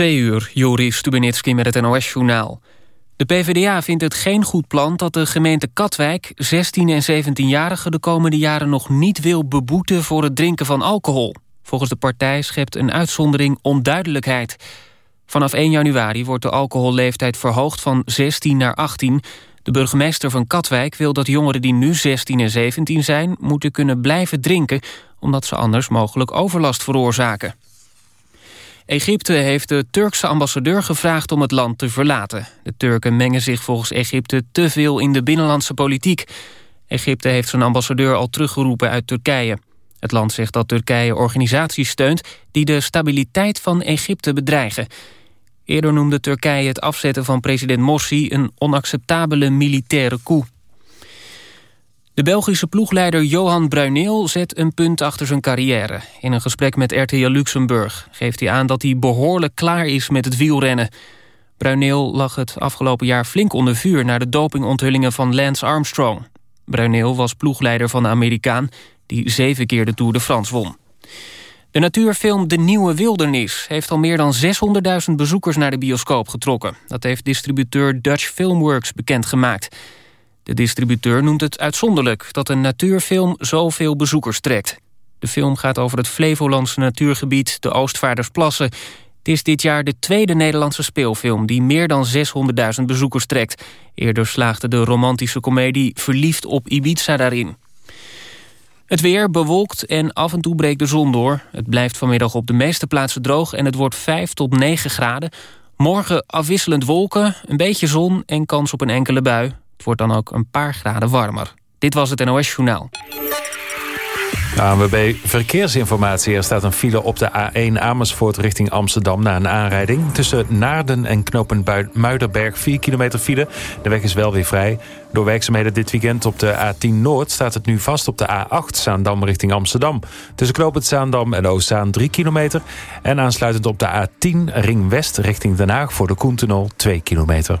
Twee uur, Joris Stubenitski met het NOS-journaal. De PvdA vindt het geen goed plan dat de gemeente Katwijk... 16- en 17-jarigen de komende jaren nog niet wil beboeten... voor het drinken van alcohol. Volgens de partij schept een uitzondering onduidelijkheid. Vanaf 1 januari wordt de alcoholleeftijd verhoogd van 16 naar 18. De burgemeester van Katwijk wil dat jongeren die nu 16 en 17 zijn... moeten kunnen blijven drinken, omdat ze anders mogelijk overlast veroorzaken. Egypte heeft de Turkse ambassadeur gevraagd om het land te verlaten. De Turken mengen zich volgens Egypte te veel in de binnenlandse politiek. Egypte heeft zijn ambassadeur al teruggeroepen uit Turkije. Het land zegt dat Turkije organisaties steunt... die de stabiliteit van Egypte bedreigen. Eerder noemde Turkije het afzetten van president Morsi... een onacceptabele militaire coup. De Belgische ploegleider Johan Bruineel zet een punt achter zijn carrière. In een gesprek met RTL Luxemburg geeft hij aan dat hij behoorlijk klaar is met het wielrennen. Bruineel lag het afgelopen jaar flink onder vuur... naar de dopingonthullingen van Lance Armstrong. Bruineel was ploegleider van de Amerikaan... die zeven keer de Tour de France won. De natuurfilm De Nieuwe Wildernis heeft al meer dan 600.000 bezoekers naar de bioscoop getrokken. Dat heeft distributeur Dutch Filmworks bekendgemaakt. De distributeur noemt het uitzonderlijk dat een natuurfilm zoveel bezoekers trekt. De film gaat over het Flevolandse natuurgebied de Oostvaardersplassen. Het is dit jaar de tweede Nederlandse speelfilm die meer dan 600.000 bezoekers trekt. Eerder slaagde de romantische komedie Verliefd op Ibiza daarin. Het weer bewolkt en af en toe breekt de zon door. Het blijft vanmiddag op de meeste plaatsen droog en het wordt 5 tot 9 graden. Morgen afwisselend wolken, een beetje zon en kans op een enkele bui. Wordt dan ook een paar graden warmer. Dit was het NOS Journaal. ANWB Verkeersinformatie. Er staat een file op de A1 Amersfoort richting Amsterdam... na een aanrijding. Tussen Naarden en knopen Muiderberg 4 kilometer file. De weg is wel weer vrij. Door werkzaamheden dit weekend op de A10 Noord... staat het nu vast op de A8 Zaandam richting Amsterdam. Tussen knooppunt Zaandam en Oostzaan 3 kilometer. En aansluitend op de A10 Ring West richting Den Haag... voor de Koentunnel 2 kilometer.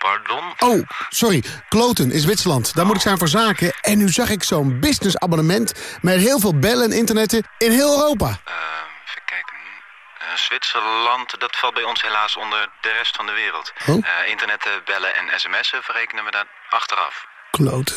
Pardon? Oh, sorry. Kloten is Zwitserland. Daar moet ik zijn voor zaken. En nu zag ik zo'n businessabonnement... met heel veel bellen en internetten in heel Europa. Uh, even kijken. Uh, Zwitserland, dat valt bij ons helaas onder de rest van de wereld. Oh? Uh, internetten, bellen en sms'en verrekenen we daar achteraf. Kloten.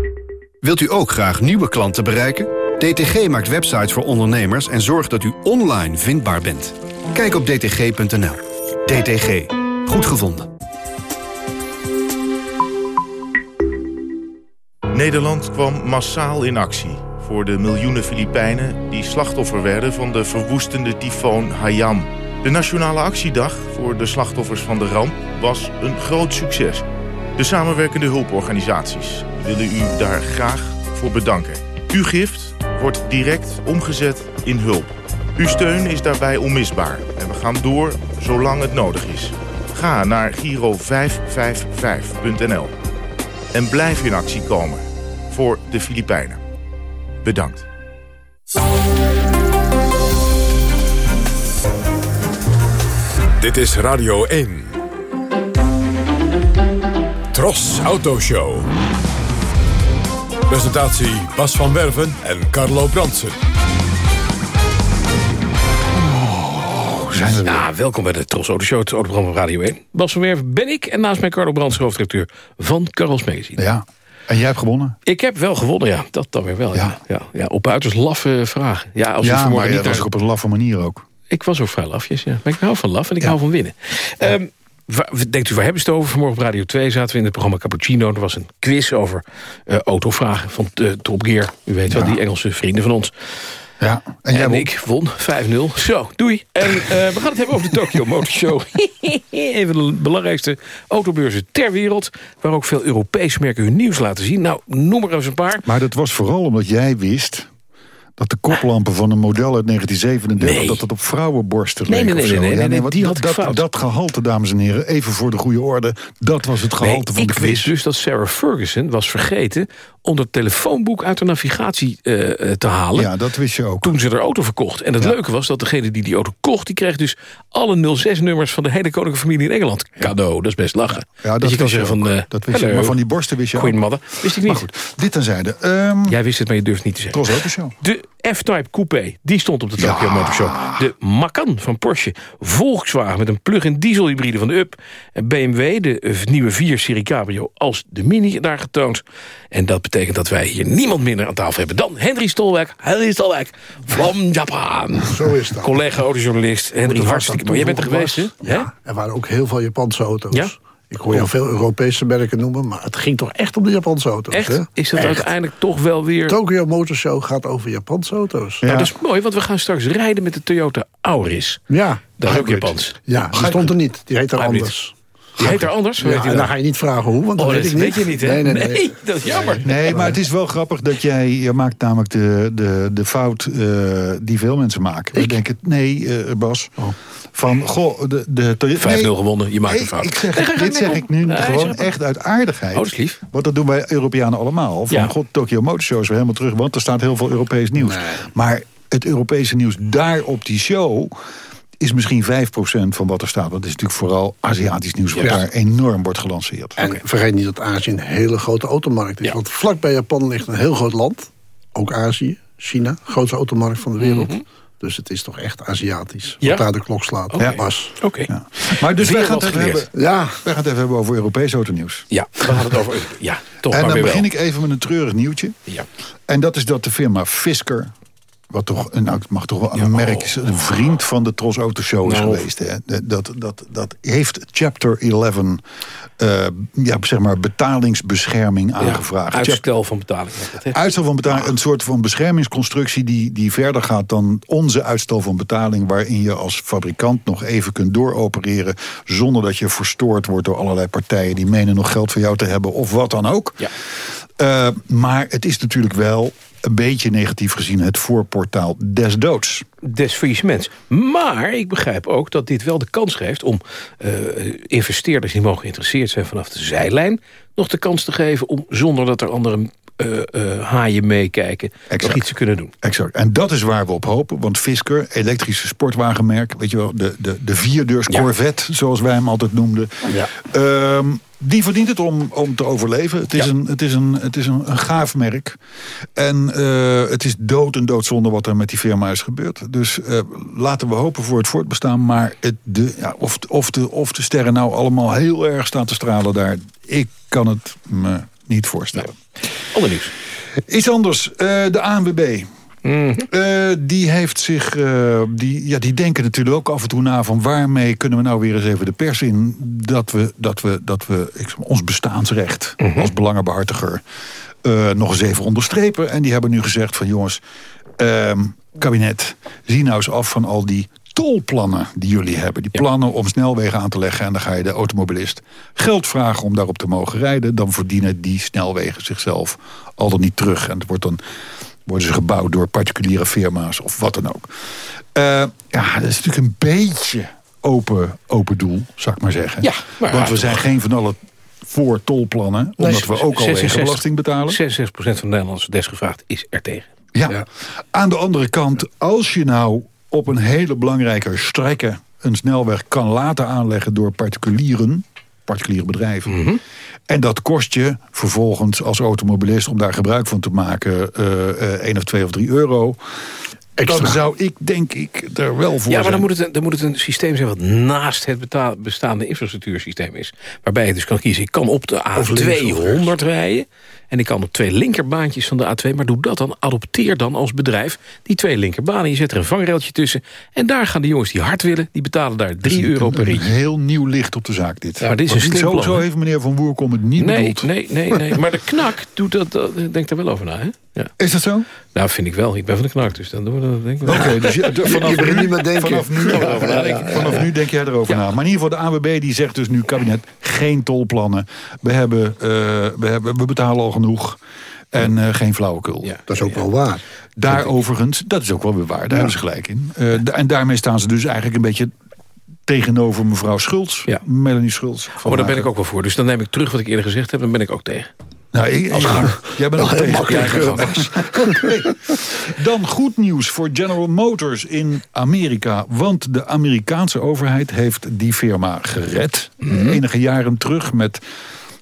Wilt u ook graag nieuwe klanten bereiken? DTG maakt websites voor ondernemers en zorgt dat u online vindbaar bent. Kijk op dtg.nl. DTG. Goed gevonden. Nederland kwam massaal in actie voor de miljoenen Filipijnen... die slachtoffer werden van de verwoestende tyfoon Haiyan. De Nationale Actiedag voor de slachtoffers van de ramp was een groot succes. De samenwerkende hulporganisaties willen u daar graag voor bedanken. Uw gift wordt direct omgezet in hulp. Uw steun is daarbij onmisbaar en we gaan door zolang het nodig is. Ga naar giro555.nl en blijf in actie komen voor de Filipijnen. Bedankt. Dit is Radio 1. Tros Autoshow. Presentatie Bas van Werven en Carlo Bransen. zijn we ja, welkom bij de Tros Auto Show, het autoprogramma van Radio 1. Bas van Werven ben ik en naast mij Carlo Brands, hoofdredacteur van Carlos Magazine. Ja, en jij hebt gewonnen? Ik heb wel gewonnen, ja. Dat dan weer wel, ja. ja. ja, op uiterst laffe vragen. Ja, als ja maar niet was ook op een laffe manier ook. Ik was ook vrij lafjes, ja. Maar ik hou van laf en ik hou van winnen. Um, denkt u, waar hebben ze het over? Vanmorgen op Radio 2 zaten we in het programma Cappuccino. Er was een quiz over uh, autovragen van uh, Top Gear. U weet wel, die Engelse vrienden van ons. Ja, en, en ik won 5-0. Zo, doei. En uh, we gaan het hebben over de Tokyo Motor Show. Een van de belangrijkste autobeurzen ter wereld... waar ook veel Europese merken hun nieuws laten zien. Nou, noem er eens een paar. Maar dat was vooral omdat jij wist dat de koplampen van een model uit 1937... Nee. dat het op vrouwenborsten nee, nee, nee, nee, nee, nee, nee, die had dat, dat, dat, gehalte, dames en heren, even voor de goede orde... dat was het gehalte van de quiz. ik wist dus dat Sarah Ferguson was vergeten om het telefoonboek uit de navigatie uh, te halen. Ja, dat wist je ook. Toen ze de auto verkocht. En het leuke was dat degene die die auto kocht... die kreeg dus alle 06-nummers van de hele koninklijke familie in Engeland cadeau. Dat is best lachen. Ja, dat, je kan zeggen van... Uh, dat wist je, maar van die borsten wist je Queen Mother. Wist ik niet. Maar goed, dit tenzijde. Um, Jij wist het, maar je durft niet te zeggen. Tros Autoshow. De F-Type Coupé, die stond op de Tokyo ja. Motor Show. De Macan van Porsche. Volkswagen met een plug-in dieselhybride van de Up. En BMW, de nieuwe 4-serie Cabrio, als de Mini daar getoond. En dat betekent dat wij hier niemand minder aan tafel hebben dan Henry Stolwijk. Henry Stolwijk van Japan. Zo is dat. Collega autojournalist Henry, hartstikke... Maar jij bent er geweest, hè? Ja, er waren ook heel veel Japanse auto's. Ja? Ik hoor jou veel Europese merken noemen, maar het ging toch echt om de Japanse auto's. Echt? Hè? Is dat uiteindelijk toch wel weer... Tokyo Motor Show gaat over Japanse auto's. Ja. Nou, dat is mooi, want we gaan straks rijden met de Toyota Auris. Ja. Dat is ook Japans. Ja, die stond er niet. Die heet er anders. Die heet er anders? Ja, en dan ga je niet vragen hoe, want dat oh, weet dat ik weet niet. je niet, hè? Nee, nee, nee. nee. dat is jammer. Nee, maar het is wel grappig dat jij... Je maakt namelijk de, de, de fout uh, die veel mensen maken. Ik? We denken, nee, uh, Bas... Oh. Van, goh, de... de 5-0 nee, gewonnen, je maakt een fout. Ik zeg, nee, dit zeg ik nu nee, gewoon echt uit aardigheid. Oh, dat is lief. Want dat doen wij Europeanen allemaal. Van, ja. god, Tokyo Motor Show is weer helemaal terug. Want er staat heel veel Europees nieuws. Nee. Maar het Europese nieuws daar op die show is misschien 5% van wat er staat. Want het is natuurlijk vooral Aziatisch nieuws... wat ja. daar enorm wordt gelanceerd. En okay. vergeet niet dat Azië een hele grote automarkt is. Ja. Want vlak bij Japan ligt een heel groot land. Ook Azië, China, grootste automarkt van de wereld. Mm -hmm. Dus het is toch echt Aziatisch. Ja? Wat daar de klok slaat. Okay. Oké. Okay. Ja. Maar dus wij gaan, het even hebben, ja. wij gaan het even hebben over Europees autonieuws. Ja, we gaan het over... Ja, toch En maar dan begin wel. ik even met een treurig nieuwtje. Ja. En dat is dat de firma Fisker wat toch, nou, het mag toch wel een merk is, een vriend van de Tros Auto Show is Nou. geweest. Hè. Dat, dat, dat heeft Chapter 11, uh, ja, zeg maar, betalingsbescherming aangevraagd. Ja, uitstel van betaling. Uitstel van betaling, een soort van beschermingsconstructie die, die verder gaat dan onze uitstel van betaling, waarin je als fabrikant nog even kunt dooropereren zonder dat je verstoord wordt door allerlei partijen die menen nog geld voor jou te hebben of wat dan ook. Ja. Uh, maar het is natuurlijk wel een beetje negatief gezien het voorportaal des doods. Des faillissements. Maar ik begrijp ook dat dit wel de kans geeft... om uh, investeerders die mogen geïnteresseerd zijn vanaf de zijlijn... nog de kans te geven om zonder dat er andere haaien meekijken... Exact. nog iets kunnen doen. Exact. En dat is waar we op hopen. Want Fisker, elektrische sportwagenmerk... weet je wel, de, de, de vierdeurs Corvette, ja. zoals wij hem altijd noemden... Ja. Um, die verdient het om, om te overleven. Het is, ja. een, het is, een, het is een, een gaaf merk. En uh, het is dood en doodzonde wat er met die firma is gebeurd. Dus uh, laten we hopen voor het voortbestaan. Maar het, de, ja, of, of, de, of de sterren nou allemaal heel erg staan te stralen daar... ik kan het me niet voorstellen. Nee. Ander nieuws. Iets anders. Uh, de ANWB. Mm uh, die heeft zich, uh, die, ja, die denken natuurlijk ook af en toe na van waarmee kunnen we nou weer eens even de pers in dat we, dat we, dat we ik, ons bestaansrecht Mhm. mm -hmm. als belangenbehartiger uh, nog eens even onderstrepen. En die hebben nu gezegd van jongens, ehm, kabinet, zie nou eens af van al die tolplannen die jullie hebben. Die plannen om snelwegen aan te leggen. En dan ga je de automobilist geld vragen om daarop te mogen rijden. Dan verdienen die snelwegen zichzelf al dan niet terug. En het wordt dan worden ze gebouwd door particuliere firma's of wat dan ook. Uh, ja, dat is natuurlijk een beetje open, open doel, zou ik maar zeggen. Ja, maar Want we zijn geen van alle voor tolplannen, omdat nee, we ook al belasting betalen. 66% van de Nederlanders desgevraagd is er tegen. Ja. ja. Aan de andere kant, als je nou op een hele belangrijke strekken een snelweg kan laten aanleggen door particulieren, particuliere bedrijven. Mhm. En dat kost je vervolgens als automobilist om daar gebruik van te maken eh, eh, 1 of 2 of 3 euro. Dan zou ik denk ik er wel voor Ja, maar zijn. dan moet, het, een- dan moet het een systeem zijn wat naast het bestaande infrastructuursysteem is. Waarbij je dus kan kiezen, ik kan op de Of links of A200 rijden. En ik kan op twee linkerbaantjes van de A2. Maar doe dat dan, adopteer dan als bedrijf die twee linkerbanen. Je zet er een vangrailtje tussen. En daar gaan de jongens die hard willen, die betalen daar 3 euro per ritje. heel nieuw licht op de zaak dit. Ja, maar dit is een slim zo, plan, zo heeft meneer Van Woerkom het niet Nee, bedoeld. nee, nee, nee. Maar de knak doet dat, dat denkt er wel over na, hè? Ja. Is dat zo? Nou, vind ik wel. Ik ben van de knak, dus dan doen we dat denk ik wel. Oké, dus je, vanaf, Je nu, niet met denken. vanaf, nu, Ja, ja, ja. vanaf nu denk jij erover na. Maar in ieder geval, de AWB die zegt dus nu, kabinet, geen tolplannen. We, hebben, eh, we, hebben, we betalen al genoeg. En eh, geen flauwekul. Dat is ook wel waar. Daar overigens, dat is ook wel weer waar, daar hebben ze gelijk in. Eh, en daarmee staan ze dus eigenlijk een beetje tegenover mevrouw Schultz. Melanie Schultz. Oh, maar daar ben ik ook wel voor. Dus dan neem ik terug wat ik eerder gezegd heb. Dan ben ik ook tegen. Nou, ik, Als gang. jij bent ook tegen. makkelijk. Dan goed nieuws voor General Motors in Amerika. Want de Amerikaanse overheid heeft die firma gered. Mhm. Enige jaren terug met...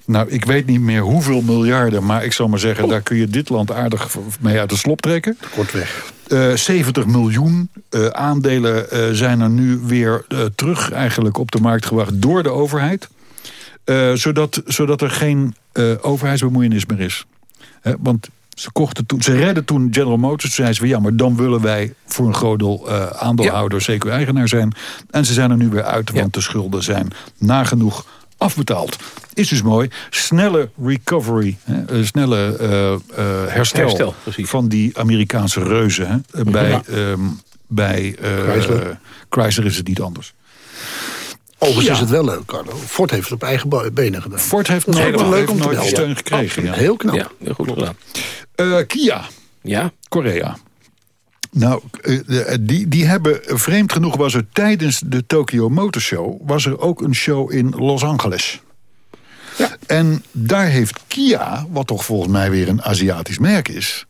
Nou, ik weet niet meer hoeveel miljarden... maar ik zal maar zeggen, daar kun je dit land aardig mee uit de slop trekken. Kortweg. Eh 70 miljoen eh, aandelen eh, zijn er nu weer eh, terug eigenlijk op de markt gebracht door de overheid. Eh, zodat, zodat er geen eh, overheidsbemoeienis meer is. Hè, want ze, kochten toen, ze redden toen General Motors. Toen zeiden ze van ja, maar dan willen wij voor een groot deel eh, aandeelhouder, zeker eigenaar zijn. En ze zijn er nu weer uit, want de schulden zijn nagenoeg afbetaald. Is dus mooi. Snelle recovery, hè, snelle eh, eh, herstel, Herstel, van die Amerikaanse reuzen. Hè. Bij, Ja. ehm, bij eh, Chrysler. Chrysler is het niet anders. Overigens Ja. is het wel leuk, Carlo. Ford heeft het op eigen benen gedaan. Ford heeft ook wel leuk heeft om nooit steun gekregen. Ja. Heel knap. Ja, heel goed gedaan. Eh, Kia, Ja? Korea. Nou, eh, de- die, die hebben, vreemd genoeg was er tijdens de Tokyo Motor Show... was er ook een show in Los Angeles. En daar heeft Kia, wat toch volgens mij weer een Aziatisch merk is...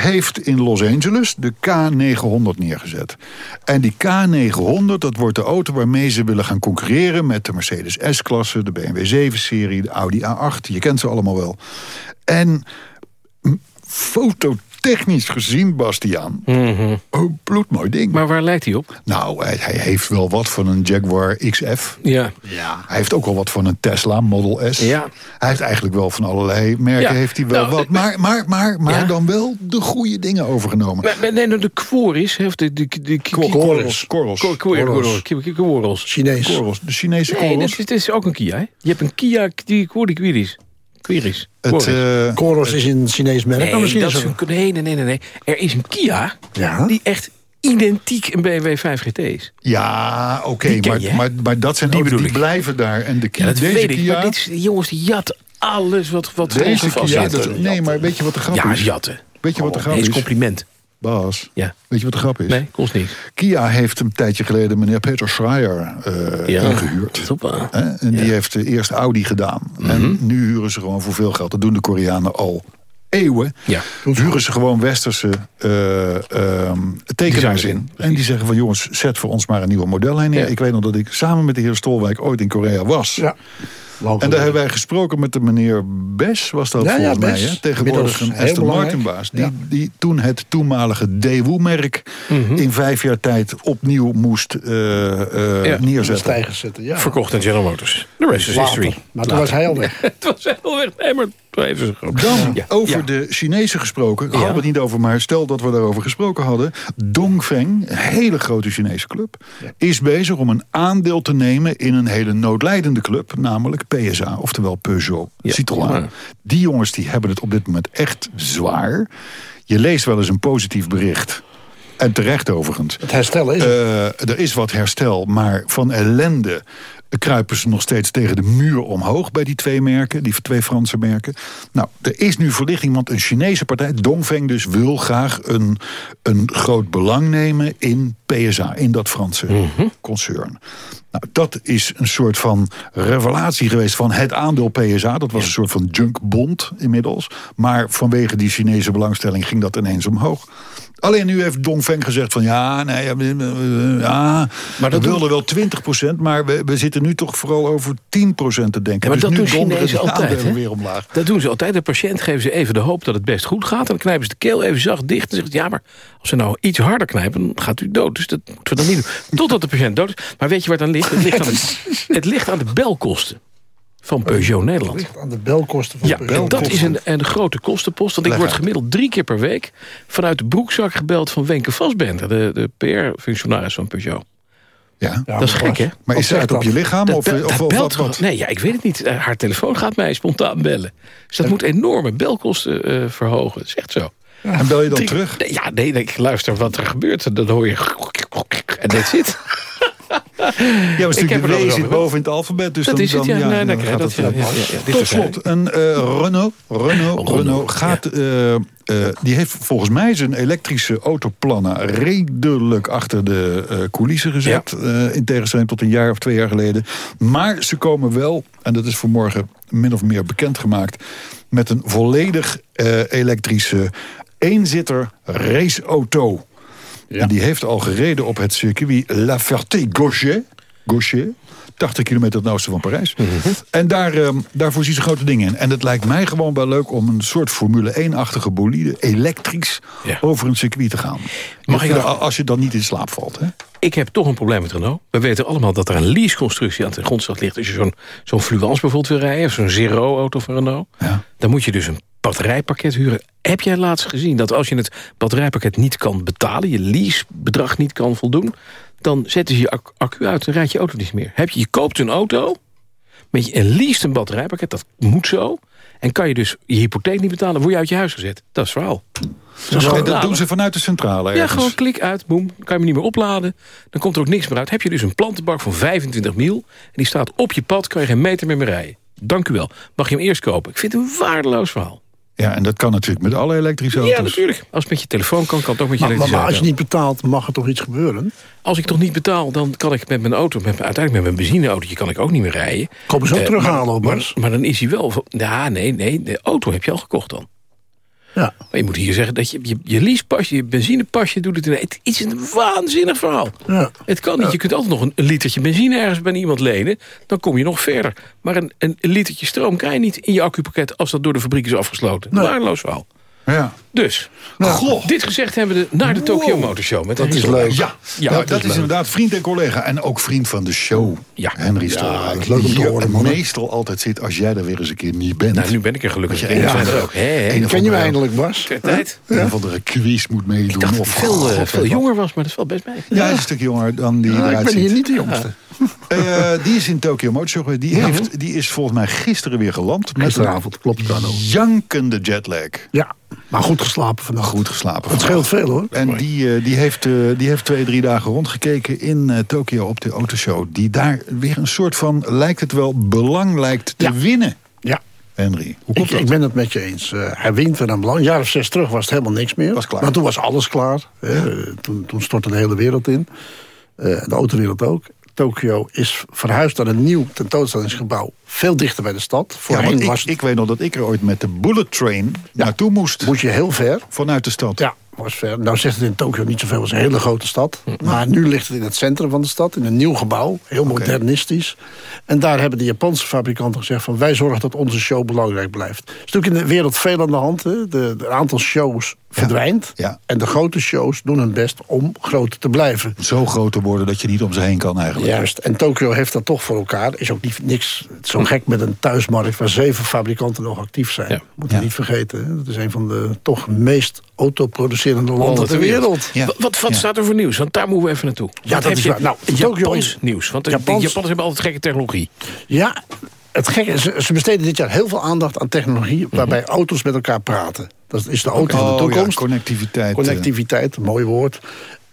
heeft in Los Angeles de K900 neergezet. En die K900, dat wordt de auto waarmee ze willen gaan concurreren... met de Mercedes S-klasse, de BMW 7-serie, de Audi A8. Je kent ze allemaal wel. En m, fototechnisch gezien, Bastiaan... Oh, bloedmooi ding. Maar waar lijkt hij op? Nou, hij, hij heeft wel wat van een Jaguar XF. Ja. Ja. Hij heeft ook wel wat van een Tesla Model S. Ja. Hij heeft eigenlijk wel van allerlei merken Ja. heeft hij wel Nou, wat. Maar, maar, maar, maar Ja. dan wel de goede dingen overgenomen. Maar, maar nee, nou, de Quaris heeft de... de, de, Corals. Corals. Chinees. Corals. De Chinese Nee, Corals. dat is, dat is ook een Kia. Hè? Je hebt een Kia, die Quori Quiris. Het, eh, Coros is een Chinees merk. maar Nee, misschien dat is een, nee, nee, nee, nee. Er is een Kia Ja. die echt identiek een BMW 5 GT is. ja, oké, maar, je, maar, maar dat zijn Die auto's die blijven daar. En de Ja, Kia, dat deze weet ik. Kia, Maar dit is, die jongens die jatten alles wat, wat deze Kia, zit. dat- nee, maar weet je wat de grap Ja, is? jatten. Weet je wat de grap Nee, is is? compliment. Bas, Ja. weet je wat de grap is? Nee, kost niks. Kia heeft een tijdje geleden meneer Peter Schreier eh Ja. ingehuurd. En die heeft eh, eerst Audi gedaan. Mhm. En nu huren ze gewoon voor veel geld. Dat doen de Koreanen al eeuwen. Ja. Huren ze gewoon westerse eh, ehm, tekenaars in. in, En die zeggen van jongens, zet voor ons maar een nieuwe modellijn neer. Ja. Ik weet nog dat ik samen met de heer Stolwijk ooit in Korea was. Ja. En daar hebben wij gesproken met de meneer Bes, was dat Ja, ja, volgens mij. Bes. Hè? Tegenwoordig een Aston. Martin baas. Die, Ja. die toen het toenmalige Daewoo-merk in vijf jaar tijd opnieuw moest eh, eh, Ja. neerzetten. Zetten, ja. Verkocht aan General Motors. De rest is history. Maar toen was hij al weg. Het was heel weg. Nee, maar even zo groot. Dan, Ja. over Ja. de Chinezen gesproken. Ja. Hadden we het niet over, maar stel dat we daarover gesproken hadden. Dongfeng, een hele grote Chinese club... is bezig om een aandeel te nemen in een hele noodlijdende club... namelijk PSA, oftewel Peugeot Ja. Citroën. Ja. Die jongens die hebben het op dit moment echt zwaar. Je leest wel eens een positief bericht... En terecht overigens. Het herstellen is het. Eh, er is wat herstel, maar van ellende kruipen ze nog steeds tegen de muur omhoog bij die twee merken, die twee Franse merken. Nou, er is nu verlichting, want een Chinese partij, Dongfeng dus, wil graag een, een groot belang nemen in PSA in dat Franse concern. Nou, dat is een soort van revelatie geweest van het aandeel PSA. Dat was een soort van junkbond inmiddels. Maar vanwege die Chinese belangstelling ging dat ineens omhoog. Alleen nu heeft Dongfeng gezegd van ja, nee, ja, Maar dat we wilden wel 20% maar we, we zitten nu toch vooral over 10% te denken. Ja, maar dus dat nu doen Chinezen altijd, hè? weer omlaag. Dat doen ze altijd. De patiënt geven ze even de hoop dat het best goed gaat. En dan knijpen ze de keel even zacht dicht. En zeggen ze, ja, maar als ze nou iets harder knijpen... dan gaat u dood. Dus dat moeten we dan niet doen. Totdat de patiënt dood is. Maar weet je waar het aan ligt? Het ligt aan de, het ligt aan de belkosten van Peugeot Nederland. Aan de belkosten van Ja, Peugeot. en dat is een, een grote kostenpost. Want ik Leg word uit. gemiddeld drie keer per week... vanuit de broekzak gebeld van Wenke Vastbender... de, de PR-functionaris van Peugeot. Ja. dat is gek, hè? Maar is dat op je lichaam? Dat Of, dat of belt wat? Nee, ja, ik weet het niet. Eh, Haar telefoon gaat mij spontaan bellen. Dus dat moet enorme belkosten eh, verhogen. Dat is echt zo. En bel je dan Drie- terug? Nee, ja, nee, nee, ik luister wat er gebeurt. Dan hoor je... En dat zit. Ja, maar er wel W zit boven in het alfabet. Dus Dat dan, is het, dan, ja. Nee, dan dat- gaat dat- het, ja, ja, ja, ja, dit Tot is slot, een eh, Renault, Renault, Renault gaat, eh, eh, die heeft volgens mij zijn elektrische autoplannen redelijk achter de eh, coulissen gezet. eh, in tegenstelling tot een jaar of twee jaar geleden. Maar ze komen wel, en dat is vanmorgen min of meer bekendgemaakt... met een volledig eh, elektrische eenzitter raceauto. En die heeft al gereden op het circuit La Ferté-Gaucher. Gaucher. 80 kilometer ten oosten van Parijs. Mhm. En daar, ehm, daar voorzien ze grote dingen in. En het lijkt mij gewoon wel leuk om een soort Formule 1-achtige bolide... elektrisch over een circuit te gaan. Mag ik Ja, nog- Als je dan niet in slaap valt. Hè? Ik heb toch een probleem met Renault. We weten allemaal dat er een leaseconstructie aan de grondslag ligt. Als je zo'n zo'n Fluence bijvoorbeeld wil rijden... of zo'n Zero-auto van Renault... dan moet je dus een batterijpakket huren. Heb jij laatst gezien dat als je het batterijpakket niet kan betalen... je leasebedrag niet kan voldoen... dan zetten ze je ac- accu uit en rijdt je auto niet meer. Heb je, je koopt een auto met je een leased een batterijpakket, dat moet zo... en kan je dus je hypotheek niet betalen... word je uit je huis gezet. Dat is het verhaal. En dat laden. doen ze vanuit de centrale Ja, ergens. gewoon klik uit, boem. Kan je niet meer opladen. Dan komt er ook niks meer uit. Heb je dus een plantenbak van 25 mil... en die staat op je pad, kan je geen meter meer mee rijden. Dank u wel. Mag je hem eerst kopen? Ik vind het een waardeloos verhaal. Ja, en dat kan natuurlijk met alle elektrische auto's. Ja, natuurlijk. Als het met je telefoon kan, kan het ook met je Maar, elektrische maar als je auto. niet betaalt, mag er toch iets gebeuren? Als ik toch niet betaal, dan kan ik met mijn auto... Met, uiteindelijk met mijn benzineautootje kan ik ook niet meer rijden. Kom eens ook Eh, terughalen, maar, hoor, maar, maar dan is hij wel... van- Ja, nee, nee. De auto heb je al gekocht dan. Ja. Maar je moet hier zeggen dat je je, je leasepasje, je benzinepasje doet het in. Het is een waanzinnig verhaal. Ja. Het kan niet. Je kunt altijd nog een, een litertje benzine ergens bij iemand lenen. Dan kom je nog verder. Maar een, een, litertje stroom krijg je niet in je accupakket... als dat door de fabriek is afgesloten. Nee. Waardeloos verhaal. Ja. Dus, Goh. dit gezegd hebben we naar de Tokyo Wow. Motor Show. Met Dat is leuk. Ja, ja Nou, dat is, leuk. inderdaad vriend en collega. En ook vriend van de show. Ja. Henry Stolrijk. dat is leuk om te die horen, mannen. meestal altijd zit als jij er weer eens een keer niet bent. Nou, nu ben ik er gelukkig. Je Ja, andere- ook. Ken je me eindelijk, Bas? Ter tijd. Een of andere quiz moet meedoen. Ik dacht dat of hij veel, eh, God veel jonger was, maar dat valt best mee. Ja, hij is een stuk jonger dan die Ja, ik ben hier niet de jongste. Eh, die is in Tokyo Motor Show. Die, heeft, die is volgens mij gisteren weer geland. Met Gisteravond, klopt, jankende jetlag. Ja, maar goed geslapen vannacht. Goed geslapen. Het scheelt veel, hoor. En die, eh, die, heeft, eh, die heeft twee, drie dagen rondgekeken in eh, Tokio op de autoshow. Die daar weer een soort van, lijkt het wel, belang lijkt te Ja. winnen. Ja. Henry, hoe komt Ik, dat? ik ben het met je eens. Eh, hij wint weer een belang. Een jaar of zes terug was het helemaal niks meer. Was klaar. Maar toen was alles klaar. hè. Toen, toen stortte de hele wereld in. Eh, de autowereld ook. Tokio is verhuisd naar een nieuw tentoonstellingsgebouw. Veel dichter bij de stad. Ja, Voorheen was ik, ik weet nog dat ik er ooit met de bullet train naartoe moest. moet je heel ver. Vanuit de stad. Ja, was ver. Nou zegt het in Tokio niet zoveel als een hele grote stad. Maar nu ligt het in het centrum van de stad, in een nieuw gebouw. Heel modernistisch. En daar hebben de Japanse fabrikanten gezegd van... wij zorgen dat onze show belangrijk blijft. Er is natuurlijk in de wereld veel aan de hand. Hè. De, de aantal shows verdwijnt. Ja. En de grote shows doen hun best om groter te blijven. Zo groot te worden dat je niet om ze heen kan eigenlijk. Juist. En Tokio heeft dat toch voor elkaar. Is ook niet niks zo gek met een thuismarkt... waar zeven fabrikanten nog actief zijn. Ja. Moet je niet vergeten. Hè. Dat is een van de toch meest autoproducerende landen ter wereld. Ja. Wat, wat, wat staat er voor nieuws? Want daar moeten we even naartoe. Ja, dat heb is je waar. Nou, Tokyo Japans is- nieuws. Want de, Japans- Japanners hebben altijd gekke technologie. Ja, het gekke is, ze, besteden dit jaar heel veel aandacht aan technologie... waarbij auto's met elkaar praten. Dat is de auto van de Mhm. Oh ja, toekomst. connectiviteit. eh. Connectiviteit, een mooi woord.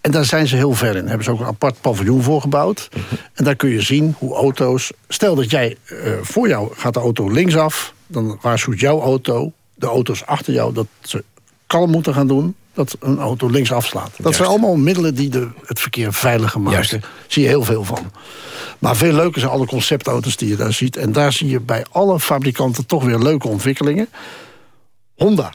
En daar zijn ze heel ver in. Daar hebben ze ook een apart paviljoen voor gebouwd. Mhm. En daar kun je zien hoe auto's... Stel dat jij eh, voor jou gaat de auto linksaf... dan waarschuwt jouw auto de auto's achter jou... dat ze kalm moeten gaan doen... dat een auto links afslaat. Dat Juist. zijn allemaal middelen die de, het verkeer veiliger maken. Juist. Zie je heel veel van. Maar veel leuker zijn alle conceptauto's die je daar ziet. En daar zie je bij alle fabrikanten toch weer leuke ontwikkelingen. Honda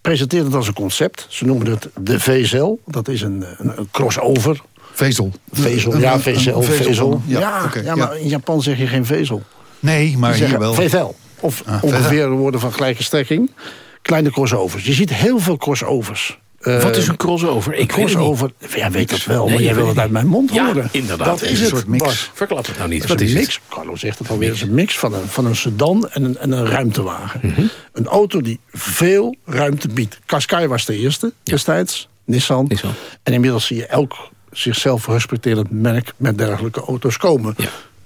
presenteert het als een concept. Ze noemen het de VZL. Dat is een, een, een crossover. Vezel. Vezel, Een- ja, VZL, vezel. Ja, Ja, maar in Japan zeg je geen vezel. Nee, maar hier wel. VZL. Of Ah, ongeveer woorden van gelijke strekking. Kleine crossovers. Je ziet heel veel crossovers. Eh, Wat is een crossover? Ik weet het crossover. Jij weet dat wel, Nee, maar jij wil weet het uit mijn mond Ja, horen. inderdaad. Dat is het. een soort mix. Verklap het nou niet. Dat Wat is een mix. Carlo zegt het alweer. Het is een mix van een, van een sedan en een, en een ruimtewagen. Mhm. Een auto die veel ruimte biedt. Qashqai was de eerste destijds. Nissan. Nissan. En inmiddels zie je elk zichzelf respecterend merk met dergelijke auto's komen.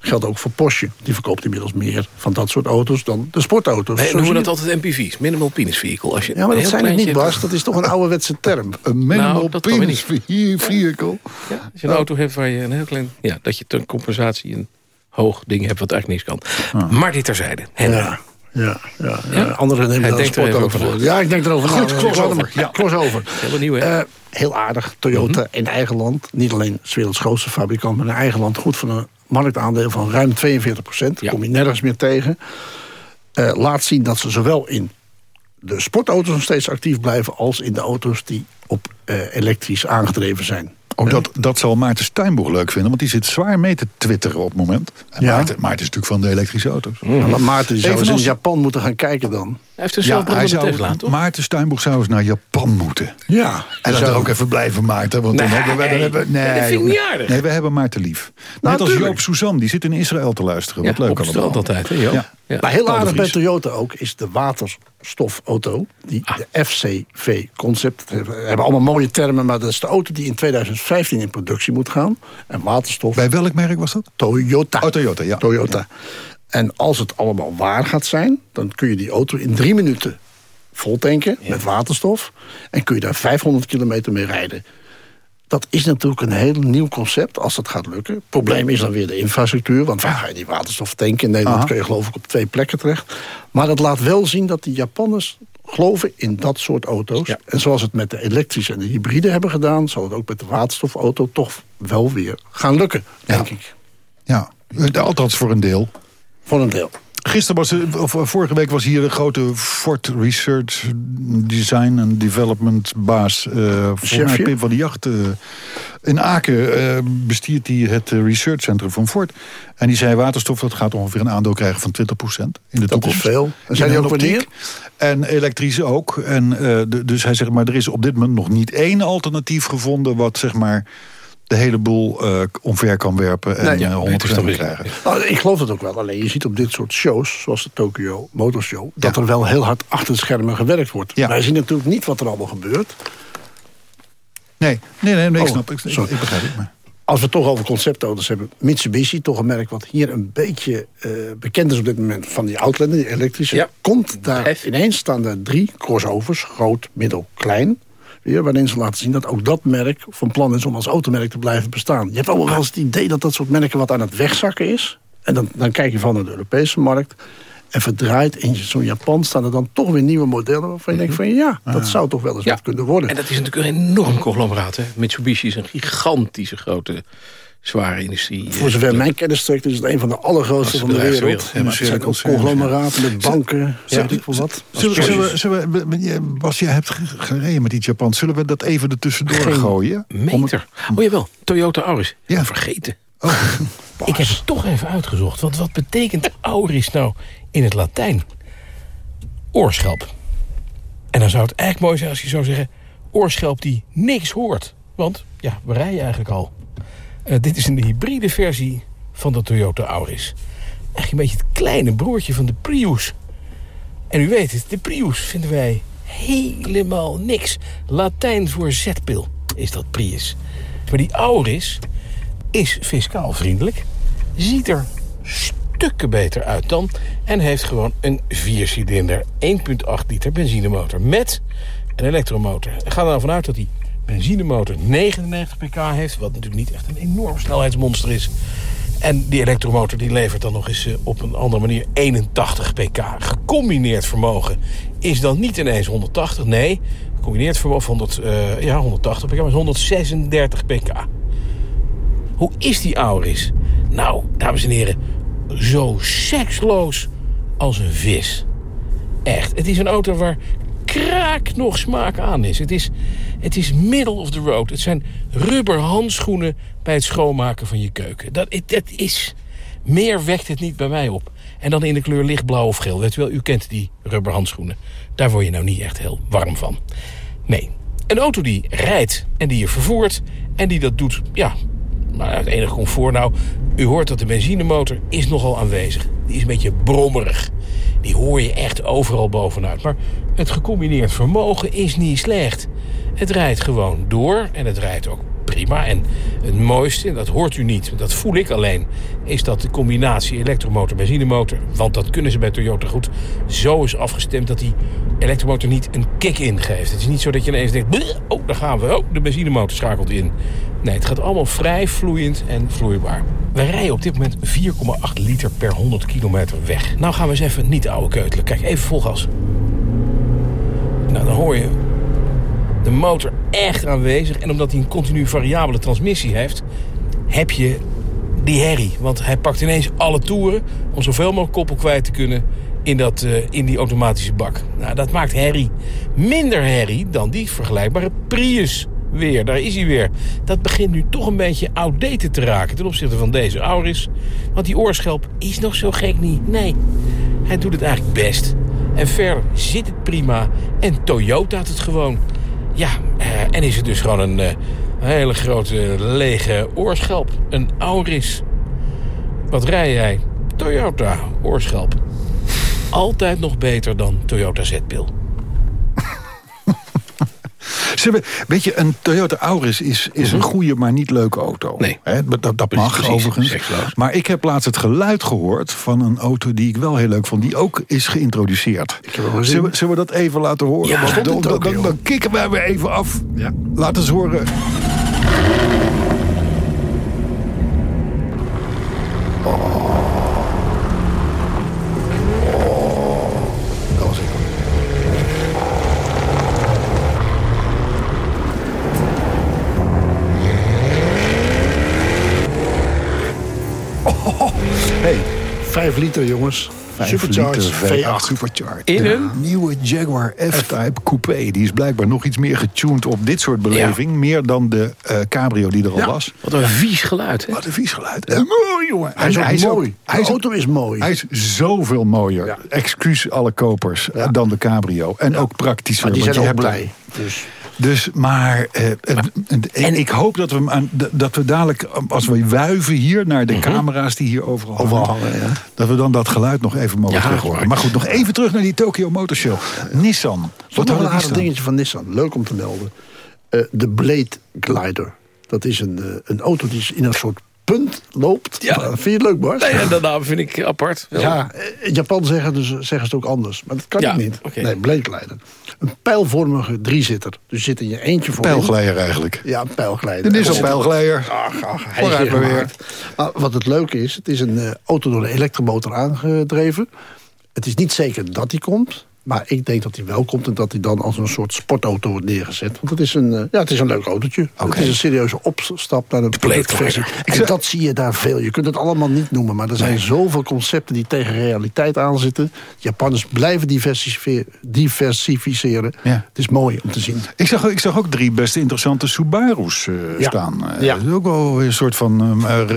Geldt ook voor Porsche. Die verkoopt inmiddels meer van dat soort auto's dan de sportauto's. Zo noemen dat altijd MPV's, Minimal Penis Vehicle. Als je Ja, maar dat heel zijn het niet, Bas. Dat is toch een ouderwetse term. Een Nou, minimal weer penis vehicle. Ja, als je een auto hebt waar je een heel klein... Ja, dat je ten compensatie een hoog ding hebt wat eigenlijk niks kan. Maar dit terzijde. Henry. Ja, ja, ja. Ja? Anderen nemen daar er over. Ja, ik denk erover na. Goed, crossover. Ja, crossover. Hele nieuwe, hè? Eh, heel aardig. Toyota in eigen land. Niet alleen 's werelds grootste fabrikant, maar in eigen land goed voor een marktaandeel van ruim 42 procent. Kom je nergens meer tegen. Eh, laat zien dat ze zowel in de sportauto's nog steeds actief blijven... als in de auto's die op eh, elektrisch aangedreven zijn. Ook dat, dat zal Maarten Steinboeg leuk vinden, want die zit zwaar mee te twitteren op het moment. En Ja. Maarten, Maarten is natuurlijk van de elektrische auto's. Ja, maar Maarten die zou eens in Japan moeten gaan kijken dan. Hij heeft Ja, hij zou, Tesla, toch? Maarten Steinboeg zou eens naar Japan moeten. Ja. En dat Zou- er ook even blijven, Maarten. Want dan Nee, hebben we, dan hebben, nee, dat vind ik joh. niet aardig. Nee, we hebben Maarten lief. Net als tuurlijk. Joop Suzan, die zit in Israël te luisteren. Wat Ja, leuk op allemaal. strand altijd, hè, Joop? Ja. Ja. Maar heel aardig bij. Toyota ook is de waterstofauto. Die Ah. de FCV-concept. We hebben allemaal mooie termen, maar dat is de auto die in 2015 in productie moet gaan. En waterstof. Bij welk merk was dat? Toyota. Oh, Toyota, ja. Toyota. En als het allemaal waar gaat zijn, dan kun je die auto in drie minuten vol tanken met waterstof. En kun je daar 500 kilometer mee rijden. Dat is natuurlijk een heel nieuw concept als dat gaat lukken. Het probleem is dan weer de infrastructuur. Want waar ga je die waterstof tanken? In Nederland Aha. kun je geloof ik op twee plekken terecht. Maar dat laat wel zien dat de Japanners geloven in dat soort auto's. Ja. En zoals het met de elektrische en de hybride hebben gedaan... zal het ook met de waterstofauto toch wel weer gaan lukken, denk ik. Ja, eh, althans voor een deel. Voor een deel. Gisteren was, of eh, vorige week was hier de grote Ford Research Design en Development baas. eh volgens? Pim van de Jacht. eh, in Aken eh, bestiert hij het Research Centrum van Ford. En die zei waterstof dat gaat ongeveer een aandeel krijgen van 20% in de Dat toekomst. is veel. En zijn die ook wanneer? En elektrisch ook. En, de- dus hij zegt, maar er is op dit moment nog niet één alternatief gevonden... wat zeg maar de hele boel eh, omver kan werpen en Nee, eh, ja, 100% nee, het is toch weer- krijgen. Nou, ik geloof het ook wel. Alleen je ziet op dit soort shows, zoals de Tokyo Motor Show... dat er wel heel hard achter de schermen gewerkt wordt. Ja. Wij zien natuurlijk niet wat er allemaal gebeurt. Nee, nee, nee, nee ik Oh, snap. Ik, ik, sorry. ik begrijp het. Maar. Als we het toch over conceptauto's hebben. Mitsubishi, toch een merk wat hier een beetje eh, bekend is op dit moment... van die Outlander, die elektrische. Ja. Komt daar F. ineens staan er drie crossovers. Groot, middel, klein. Weer, waarin ze laten zien dat ook dat merk van plan is... om als automerk te blijven bestaan. Je hebt allemaal wel eens het idee dat dat soort merken wat aan het wegzakken is. En dan, dan kijk je van naar de Europese markt... En verdraaid in zo'n Japan staan er dan toch weer nieuwe modellen... waarvan je denkt van ja, dat zou toch wel eens Ja. wat kunnen worden. En dat is natuurlijk een enorm conglomeraat. Hè? Mitsubishi is een gigantische grote, zware industrie. Voor zover mijn kennis strekt is het een van de allergrootste van de wereld. wereld. Ja, maar het zijn ook conglomeraten met banken, weet ik veel wat. Zullen we, zullen we, zullen we- we- je- Bas, jij hebt ge- gereden met iets Japans. Zullen we dat even ertussendoor Geen gooien? meter. Oh jawel, Toyota Auris. Ja. Vergeten. Ik heb het toch even uitgezocht. Want wat betekent Auris nou in het Latijn? Oorschelp. En dan zou het eigenlijk mooi zijn als je zou zeggen... oorschelp die niks hoort. Want, ja, we rijden eigenlijk al. Eh, dit is een hybride versie van de Toyota Auris. Eigenlijk een beetje het kleine broertje van de Prius. En u weet het, de Prius vinden wij helemaal niks. Latijn voor zetpil is dat Prius. Maar die Auris is fiscaal vriendelijk. Ziet er stukken beter uit dan. En heeft gewoon een viercilinder 1,8 liter benzinemotor. Met een elektromotor. Ga er nou vanuit dat die benzinemotor 99 pk heeft. Wat natuurlijk niet echt een enorm snelheidsmonster is. En die elektromotor die levert dan nog eens eh, op een andere manier 81 pk. Gecombineerd vermogen is dan niet ineens 180. Nee, gecombineerd vermogen van 100, uh, ja, 180 pk, maar is 136 pk. Hoe is die Auris? Nou, dames en heren, zo seksloos als een vis. Echt, het is een auto waar kraak nog smaak aan is. Het is, het is middle of the road. Het zijn rubberhandschoenen bij het schoonmaken van je keuken. Dat, dat is... Meer wekt het niet bij mij op. En dan in de kleur lichtblauw of geel. Weet u wel, u kent die rubberhandschoenen. Daar word je nou niet echt heel warm van. Nee, een auto die rijdt en die je vervoert... en die dat doet, ja, maar het enige comfort. Nou, u hoort dat de benzinemotor is nogal aanwezig. Die is een beetje brommerig. Die hoor je echt overal bovenuit. Maar het gecombineerd vermogen is niet slecht. Het rijdt gewoon door en het rijdt ook prima. En het mooiste, en dat hoort u niet, dat voel ik alleen... is dat de combinatie elektromotor-benzinemotor... want dat kunnen ze bij Toyota goed... zo is afgestemd dat die elektromotor niet een kick-in geeft. Het is niet zo dat je ineens denkt... oh, daar gaan we, oh, de benzinemotor schakelt in. Nee, het gaat allemaal vrij vloeiend en vloeibaar. We rijden op dit moment 4,8 liter per 100 kilometer weg. Nou gaan we eens even niet oude keutelen. Kijk, even vol gas. Nou, dan hoor je de motor echt aanwezig. En omdat hij een continu variabele transmissie heeft... heb je die herrie. Want hij pakt ineens alle toeren... om zoveel mogelijk koppel kwijt te kunnen in, dat, uh, in die automatische bak. Nou, dat maakt herrie. Minder herrie dan die vergelijkbare Prius weer. Daar is hij weer. Dat begint nu toch een beetje outdated te raken... ten opzichte van deze Auris. Want die oorschelp is nog zo gek niet. Nee, hij doet het eigenlijk best. En verder zit het prima. En Toyota het gewoon. Ja, uh, en is het dus gewoon een, uh, hele grote lege oorschelp. Een Auris. Wat rij jij? Toyota oorschelp. Altijd nog beter dan Toyota Z-pil. Weet je, een Toyota Auris is, is een goede, maar niet leuke auto. Nee. He, dat, dat mag Precies, overigens. Maar ik heb laatst het geluid gehoord van een auto die ik wel heel leuk vond. Die ook is geïntroduceerd. Zullen we, zullen we dat even laten horen? Ja, dan, dan, kicken wij weer even af. Ja. Laat eens horen. 5 liter, jongens. 5 Supercharged liter V8 V8. Supercharged. In De een? nieuwe Jaguar F-Type Coupé. Die is blijkbaar nog iets meer getuned op dit soort beleving. Meer dan de eh, cabrio die er al Ja. was. Wat een vies geluid, hè? Wat een vies geluid. Mooi, jongen. Hij is mooi. hij de is auto is mooi. Hij is zoveel mooier. Ja. Excuus alle kopers eh, dan de cabrio. En ook praktischer. maar die zijn ook blij. Dus Dus, maar... eh, en ik hoop dat we, aan, dat we dadelijk, als we wuiven hier... naar de camera's die hier overal, Overal hangen, ja. dat we dan dat geluid nog even mogen Ja, terug horen. maar- goed, nog even terug naar die Tokyo Motor Show. Nissan. Wat nog een aardig staan? dingetje van Nissan. Leuk om te melden. Eh, de Blade Glider. Dat is een, eh, een auto die in een soort punt loopt. Ja. Vind je het leuk, Bas? Nee, en de naam vind ik apart. Ja, eh, in Japan zeggen, dus, zeggen ze het ook anders. Maar dat kan Ja, ik niet. oké. Nee, Blade Glider. Een pijlvormige driezitter. Dus je zit in je eentje voor. Pijlglijder eigenlijk. Ja, een pijlglijder. De Nissan Er zit- pijlglijder. Ach, ach, hij is weer. Maar wat het leuke is, het is een eh, auto door een elektromotor aangedreven. Het is niet zeker dat die komt. Maar ik denk dat hij wel komt en dat hij dan als een soort sportauto wordt neergezet. Want het is een, eh, ja, het is een leuk autootje. Het is een serieuze opstap naar de productversie. En dat zie je daar veel. Je kunt het allemaal niet noemen. Maar er zijn zoveel concepten die tegen realiteit aanzitten. Japanners blijven diversificeren. Ja. Het is mooi om te zien. Ik zag, ik zag ook drie best interessante Subaru's eh, Ja. staan. Eh, Ja. dat is ook wel een soort van eh, eh,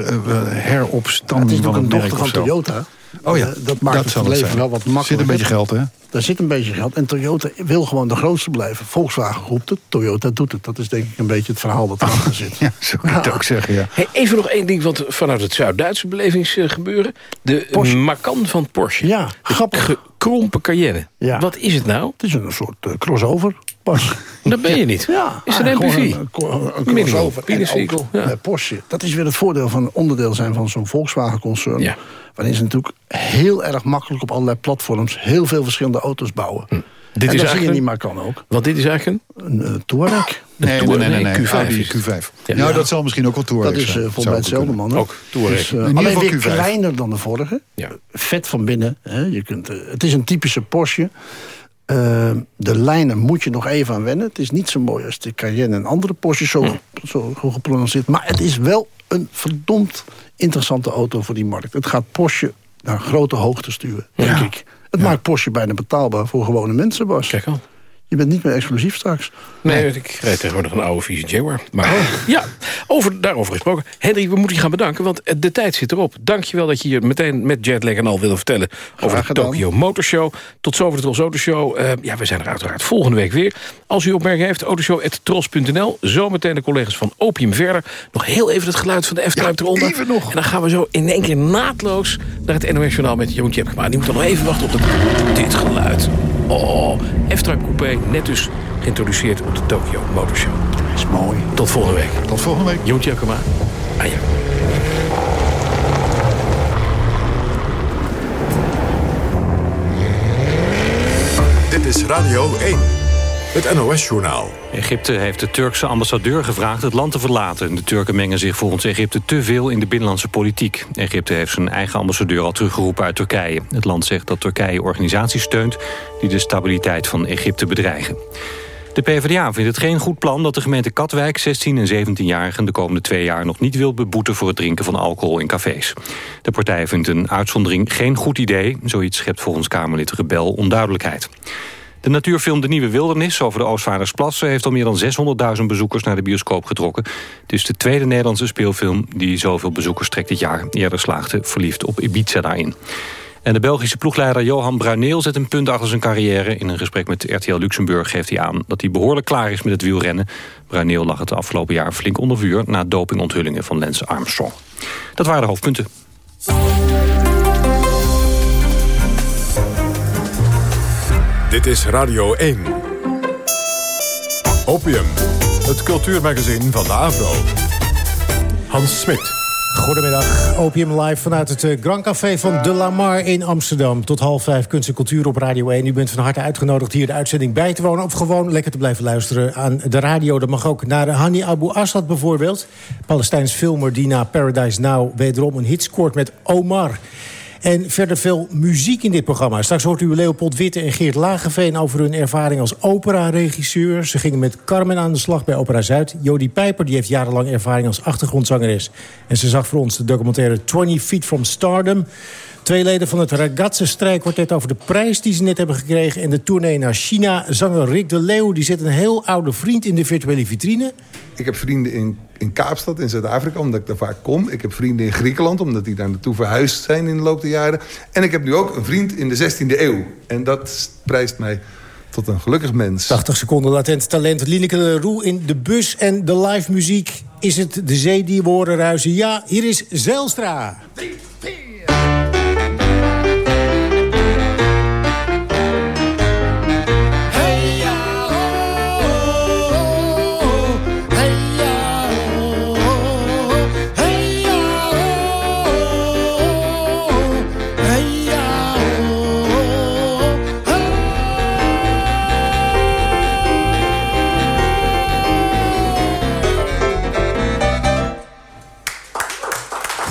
heropstanding Het is ook een dochter van. Toyota. Oh ja, Eh, dat maakt het leven zijn. wel wat makkelijker. Zit een beetje geld, hè? Daar zit een beetje geld. En Toyota wil gewoon de grootste blijven. Volkswagen roept het, Toyota doet het. Dat is denk ik een beetje het verhaal dat erachter zit. Ja, zo kan je het ook zeggen, ja. Hey, even nog één ding wat vanuit het Zuid-Duitse belevingsgebeuren. De Porsche. Macan van Porsche. Ja, grappig. Gekrompen Cayenne. Ja. Wat is het nou? Het is een soort eh, crossover. Pas. Dat ben je niet. Ja, Is het een MPV? Een, een, een crossover. En ook, ja. Porsche. Dat is weer het voordeel van onderdeel zijn van zo'n Volkswagen-concern. Ja. Waarin ze natuurlijk heel erg makkelijk op allerlei platforms... heel veel verschillende auto's bouwen. Hm. Dit en is dat zie je eigenlijk niet, maar kan ook. Want dit is eigenlijk een... Een eh, Touareg. Nee, nee, nee, nee, nee. Q5 Audi is het. Q5. Ja. Nou, dat zal misschien ook wel Touareg Dat is eh volgens mij ook hetzelfde, man. Ook Touareg. Dus, eh, alleen weer Q5. kleiner dan de vorige. Ja. Vet van binnen. Hè. Je kunt, het is een typische Porsche. De lijnen moet je nog even aan wennen. Het is niet zo mooi als de Cayenne en andere Porsches zo, zo, zo geprononceerd. Maar het is wel een verdomd interessante auto voor die markt. Het gaat Porsche naar grote hoogte sturen, denk ik. Het maakt Porsche bijna betaalbaar voor gewone mensen, Bas. Kijk al. Je bent niet meer exclusief straks. Nee, ik rijd tegenwoordig een oude vieze Jaguar. Maar Oh. ja, over, daarover gesproken. Henry, we moeten je gaan bedanken, want eh, de tijd zit erop. Dankjewel dat je hier meteen met Jetlag en al wilde vertellen... over de. Tokyo Motor Show. Tot zover de Tros Auto Show. Eh, ja, we zijn er uiteraard volgende week weer. Als u opmerkingen heeft, autoshow.tros.nl. Zometeen de collega's van Opium verder. Nog heel even het geluid van de F-Type eronder. even nog. En dan gaan we zo in één keer naadloos... naar het NOS-journaal met Jeroen Tjepkema. Die moet dan nog even wachten op het, dit geluid. Oh, F-Type Coupé, net dus geïntroduceerd op de Tokyo Motor Show. Dat is mooi. Tot volgende week. Tot volgende week. Jeroen Tjepkema. Aan jou. Dit is Radio 1. Het NOS-journaal. Egypte heeft de Turkse ambassadeur gevraagd het land te verlaten. De Turken mengen zich volgens Egypte te veel in de binnenlandse politiek. Egypte heeft zijn eigen ambassadeur al teruggeroepen uit Turkije. Het land zegt dat Turkije organisaties steunt... die de stabiliteit van Egypte bedreigen. De PvdA vindt het geen goed plan dat de gemeente Katwijk 16 en 17-jarigen de komende twee jaar nog niet wil beboeten voor het drinken van alcohol in cafés. De partij vindt een uitzondering geen goed idee. Zoiets schept volgens Kamerlid Rebel onduidelijkheid. De natuurfilm De Nieuwe Wildernis over de Oostvaardersplassen... heeft al meer dan 600.000 bezoekers naar de bioscoop getrokken. Het is de tweede Nederlandse speelfilm die zoveel bezoekers trekt dit jaar. Eerder slaagde Verliefd op Ibiza daarin. En de Belgische ploegleider Johan Bruineel zet een punt achter zijn carrière. In een gesprek met RTL Luxemburg geeft hij aan dat hij behoorlijk klaar is met het wielrennen. Bruineel lag het afgelopen jaar flink onder vuur... na dopingonthullingen van Lance Armstrong. Dat waren de hoofdpunten. Dit is Radio 1. Opium, het cultuurmagazin van de Avro. Hans Smit. Goedemiddag, Opium Live vanuit het eh, Grand Café van De Lamar in Amsterdam. Tot half vijf kunst en cultuur op Radio 1. U bent van harte uitgenodigd hier de uitzending bij te wonen... of gewoon lekker te blijven luisteren aan de radio. Dat mag ook naar Hani Abu Assad bijvoorbeeld. Palestijns filmer die na Paradise Now wederom een hit scoort met Omar... En verder veel muziek in dit programma. Straks hoort u Leopold Witte en Geert Lageveen... over hun ervaring als opera-regisseur. Ze gingen met Carmen aan de slag bij Opera Zuid. Jodie Pijper die heeft jarenlang ervaring als achtergrondzangeres. En ze zag voor ons de documentaire 20 Feet from Stardom... Twee leden van het Ragazze strijkkwartet over de prijs die ze net hebben gekregen... en de tournee naar China. Zanger Rick de Leeuw die zet een heel oude vriend in de virtuele vitrine. Ik heb vrienden in, in Kaapstad, in Zuid-Afrika, omdat ik daar vaak kom. Ik heb vrienden in Griekenland, omdat die daar naartoe verhuisd zijn in de loop der jaren. En ik heb nu ook een vriend in de 16e eeuw. En dat prijst mij tot een gelukkig mens. 80 seconden latent talent. Lineke de Roe in de bus en de live muziek. Is het de zee die we horen ruisen? Ja, hier is Zijlstra.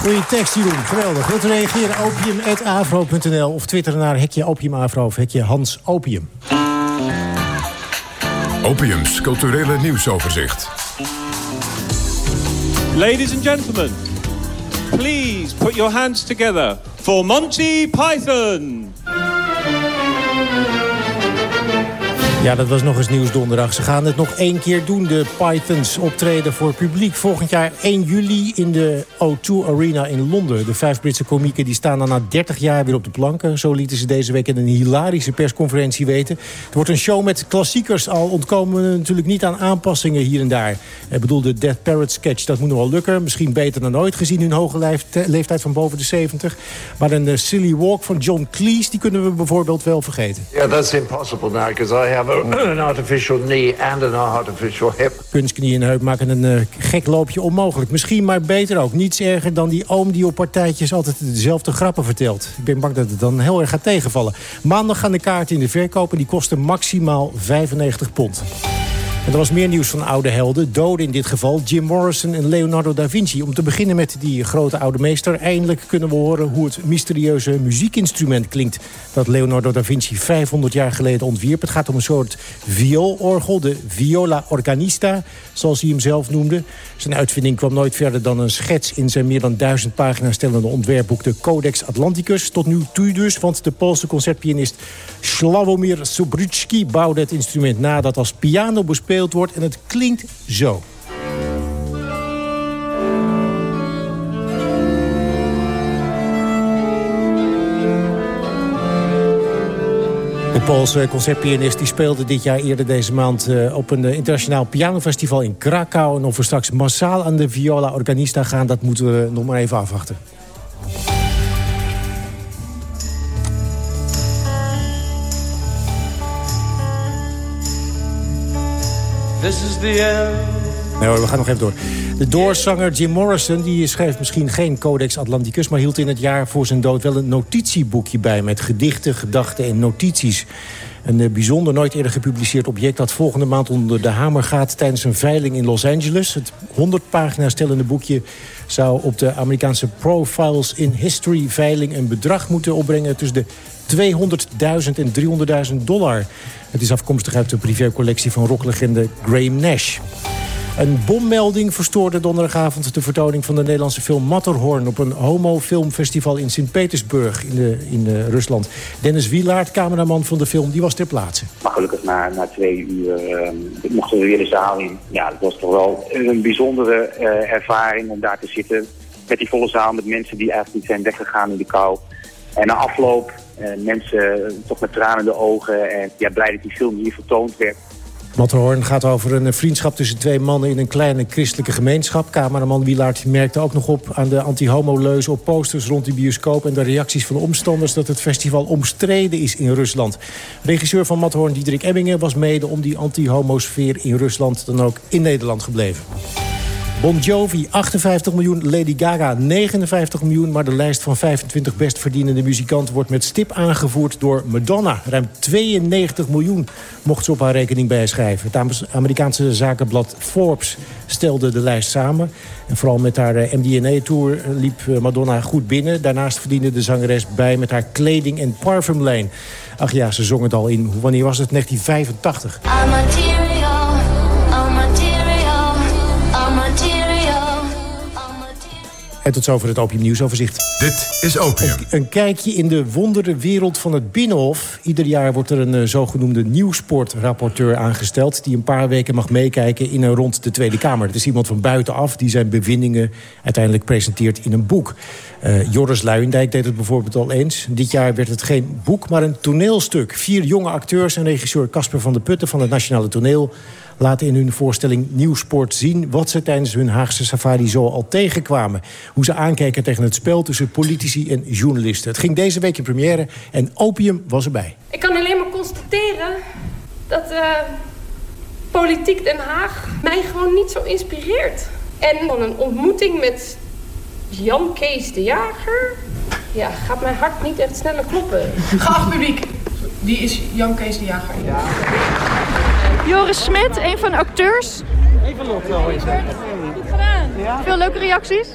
Goeie tekst, Jeroen. Geweldig. Wilt u reageren? Opium.avro.nl of twitteren naar hekje opiumavro of hekje Hans Opium. Opiums culturele nieuwsoverzicht. Ladies and gentlemen, please put your hands together for Monty Python. Ja, dat was nog eens nieuws donderdag. Ze gaan het nog één keer doen, de Pythons optreden voor publiek. Volgend jaar 1 juli in de O2 Arena in Londen. De vijf Britse komieken die staan dan na 30 jaar weer op de planken. Zo lieten ze deze week in een hilarische persconferentie weten. Het wordt een show met klassiekers, al ontkomen we natuurlijk niet aan aanpassingen hier en daar. Ik bedoel, de Death Parrot sketch, dat moet nog wel lukken. Misschien beter dan ooit, gezien hun hoge leeft- leeftijd van boven de 70. Maar een eh, Silly Walk van John Cleese, die kunnen we bijvoorbeeld wel vergeten. Yeah, that's impossible now because I have an artificial knee and an artificial hip. Kunstknie en heup maken een uh, gek loopje onmogelijk. Misschien maar beter ook. Niets erger dan die oom die op partijtjes altijd dezelfde grappen vertelt. Ik ben bang dat het dan heel erg gaat tegenvallen. Maandag gaan de kaarten in de verkoop en die kosten maximaal 95 pond. En er was meer nieuws van oude helden, doden in dit geval. Jim Morrison en Leonardo da Vinci. Om te beginnen met die grote oude meester. Eindelijk kunnen we horen hoe het mysterieuze muziekinstrument klinkt... dat Leonardo da Vinci 500 jaar geleden ontwierp. Het gaat om een soort vioolorgel, de viola organista, zoals hij hem zelf noemde. Zijn uitvinding kwam nooit verder dan een schets... in zijn meer dan duizend pagina's stellende ontwerpboek... de Codex Atlanticus. Tot nu toe dus, want de Poolse concertpianist... Sławomir Sobrucki bouwde het instrument na... dat als piano wordt en het klinkt zo. De Poolse concertpianist die speelde dit jaar eerder deze maand... Uh, op een uh, internationaal pianofestival in Krakau. En of we straks massaal aan de viola organista gaan... dat moeten we nog maar even afwachten. This is the end. Nee hoor, we gaan nog even door. De doorzanger Jim Morrison die schreef misschien geen Codex Atlanticus... maar hield in het jaar voor zijn dood wel een notitieboekje bij... met gedichten, gedachten en notities. Een eh, bijzonder, nooit eerder gepubliceerd object... dat volgende maand onder de hamer gaat tijdens een veiling in Los Angeles. Het 100 pagina's tellende boekje zou op de Amerikaanse Profiles in History veiling... een bedrag moeten opbrengen tussen de 200.000 en 300.000 dollar. Het is afkomstig uit de privécollectie van rocklegende Graham Nash. Een bommelding verstoorde donderdagavond de vertoning van de Nederlandse film Matterhorn... op een homofilmfestival in Sint-Petersburg in, de, in de Rusland. Dennis Wielaert, cameraman van de film, die was ter plaatse. Maar gelukkig na, na twee uur uh, mochten we weer de zaal in. Ja, het was toch wel een bijzondere uh, ervaring om daar te zitten... met die volle zaal, met mensen die eigenlijk niet zijn weggegaan in de kou. En na afloop uh, mensen toch met tranen in de ogen... en ja, blij dat die film hier vertoond werd... Matterhorn gaat over een vriendschap tussen twee mannen in een kleine christelijke gemeenschap. Cameraman Wielaert merkte ook nog op aan de anti-homo-leuzen op posters rond de bioscoop... en de reacties van de omstanders dat het festival omstreden is in Rusland. Regisseur van Matterhorn, Diederik Ebbingen, was mede om die anti-homo-sfeer in Rusland dan ook in Nederland gebleven. Bon Jovi 58 miljoen, Lady Gaga 59 miljoen... maar de lijst van 25 best verdienende muzikanten wordt met stip aangevoerd door Madonna. Ruim 92 miljoen mocht ze op haar rekening bijschrijven. Het Amerikaanse zakenblad Forbes stelde de lijst samen. En vooral met haar eh, MDNA-tour liep eh, Madonna goed binnen. Daarnaast verdiende de zangeres bij met haar kleding- en parfumlijn. Ach ja, ze zong het al in, wanneer was het? 1985. En tot zover het Opium Nieuwsoverzicht. Dit is Opium. Een, kijkje in de wondere wereld van het Binnenhof. Ieder jaar wordt er een uh, zogenoemde nieuwsportrapporteur aangesteld... die een paar weken mag meekijken in en rond de Tweede Kamer. Het is iemand van buitenaf die zijn bevindingen uiteindelijk presenteert in een boek. Uh, Joris Luijendijk deed het bijvoorbeeld al eens. Dit jaar werd het geen boek, maar een toneelstuk. Vier jonge acteurs en regisseur Casper van der Putten van het Nationale Toneel laten in hun voorstelling Nieuwsport zien... wat ze tijdens hun Haagse safari zo al tegenkwamen. Hoe ze aankijken tegen het spel tussen politici en journalisten. Het ging deze week in première en Opium was erbij. Ik kan alleen maar constateren dat uh, politiek Den Haag mij gewoon niet zo inspireert. En van een ontmoeting met Jan Kees de Jager... ja, gaat mijn hart niet echt sneller kloppen. Geacht publiek, wie is Jan Kees de Jager? Ja. Joris Smit, een van de acteurs. Even lot wel eens. Goed gedaan. Veel leuke reacties?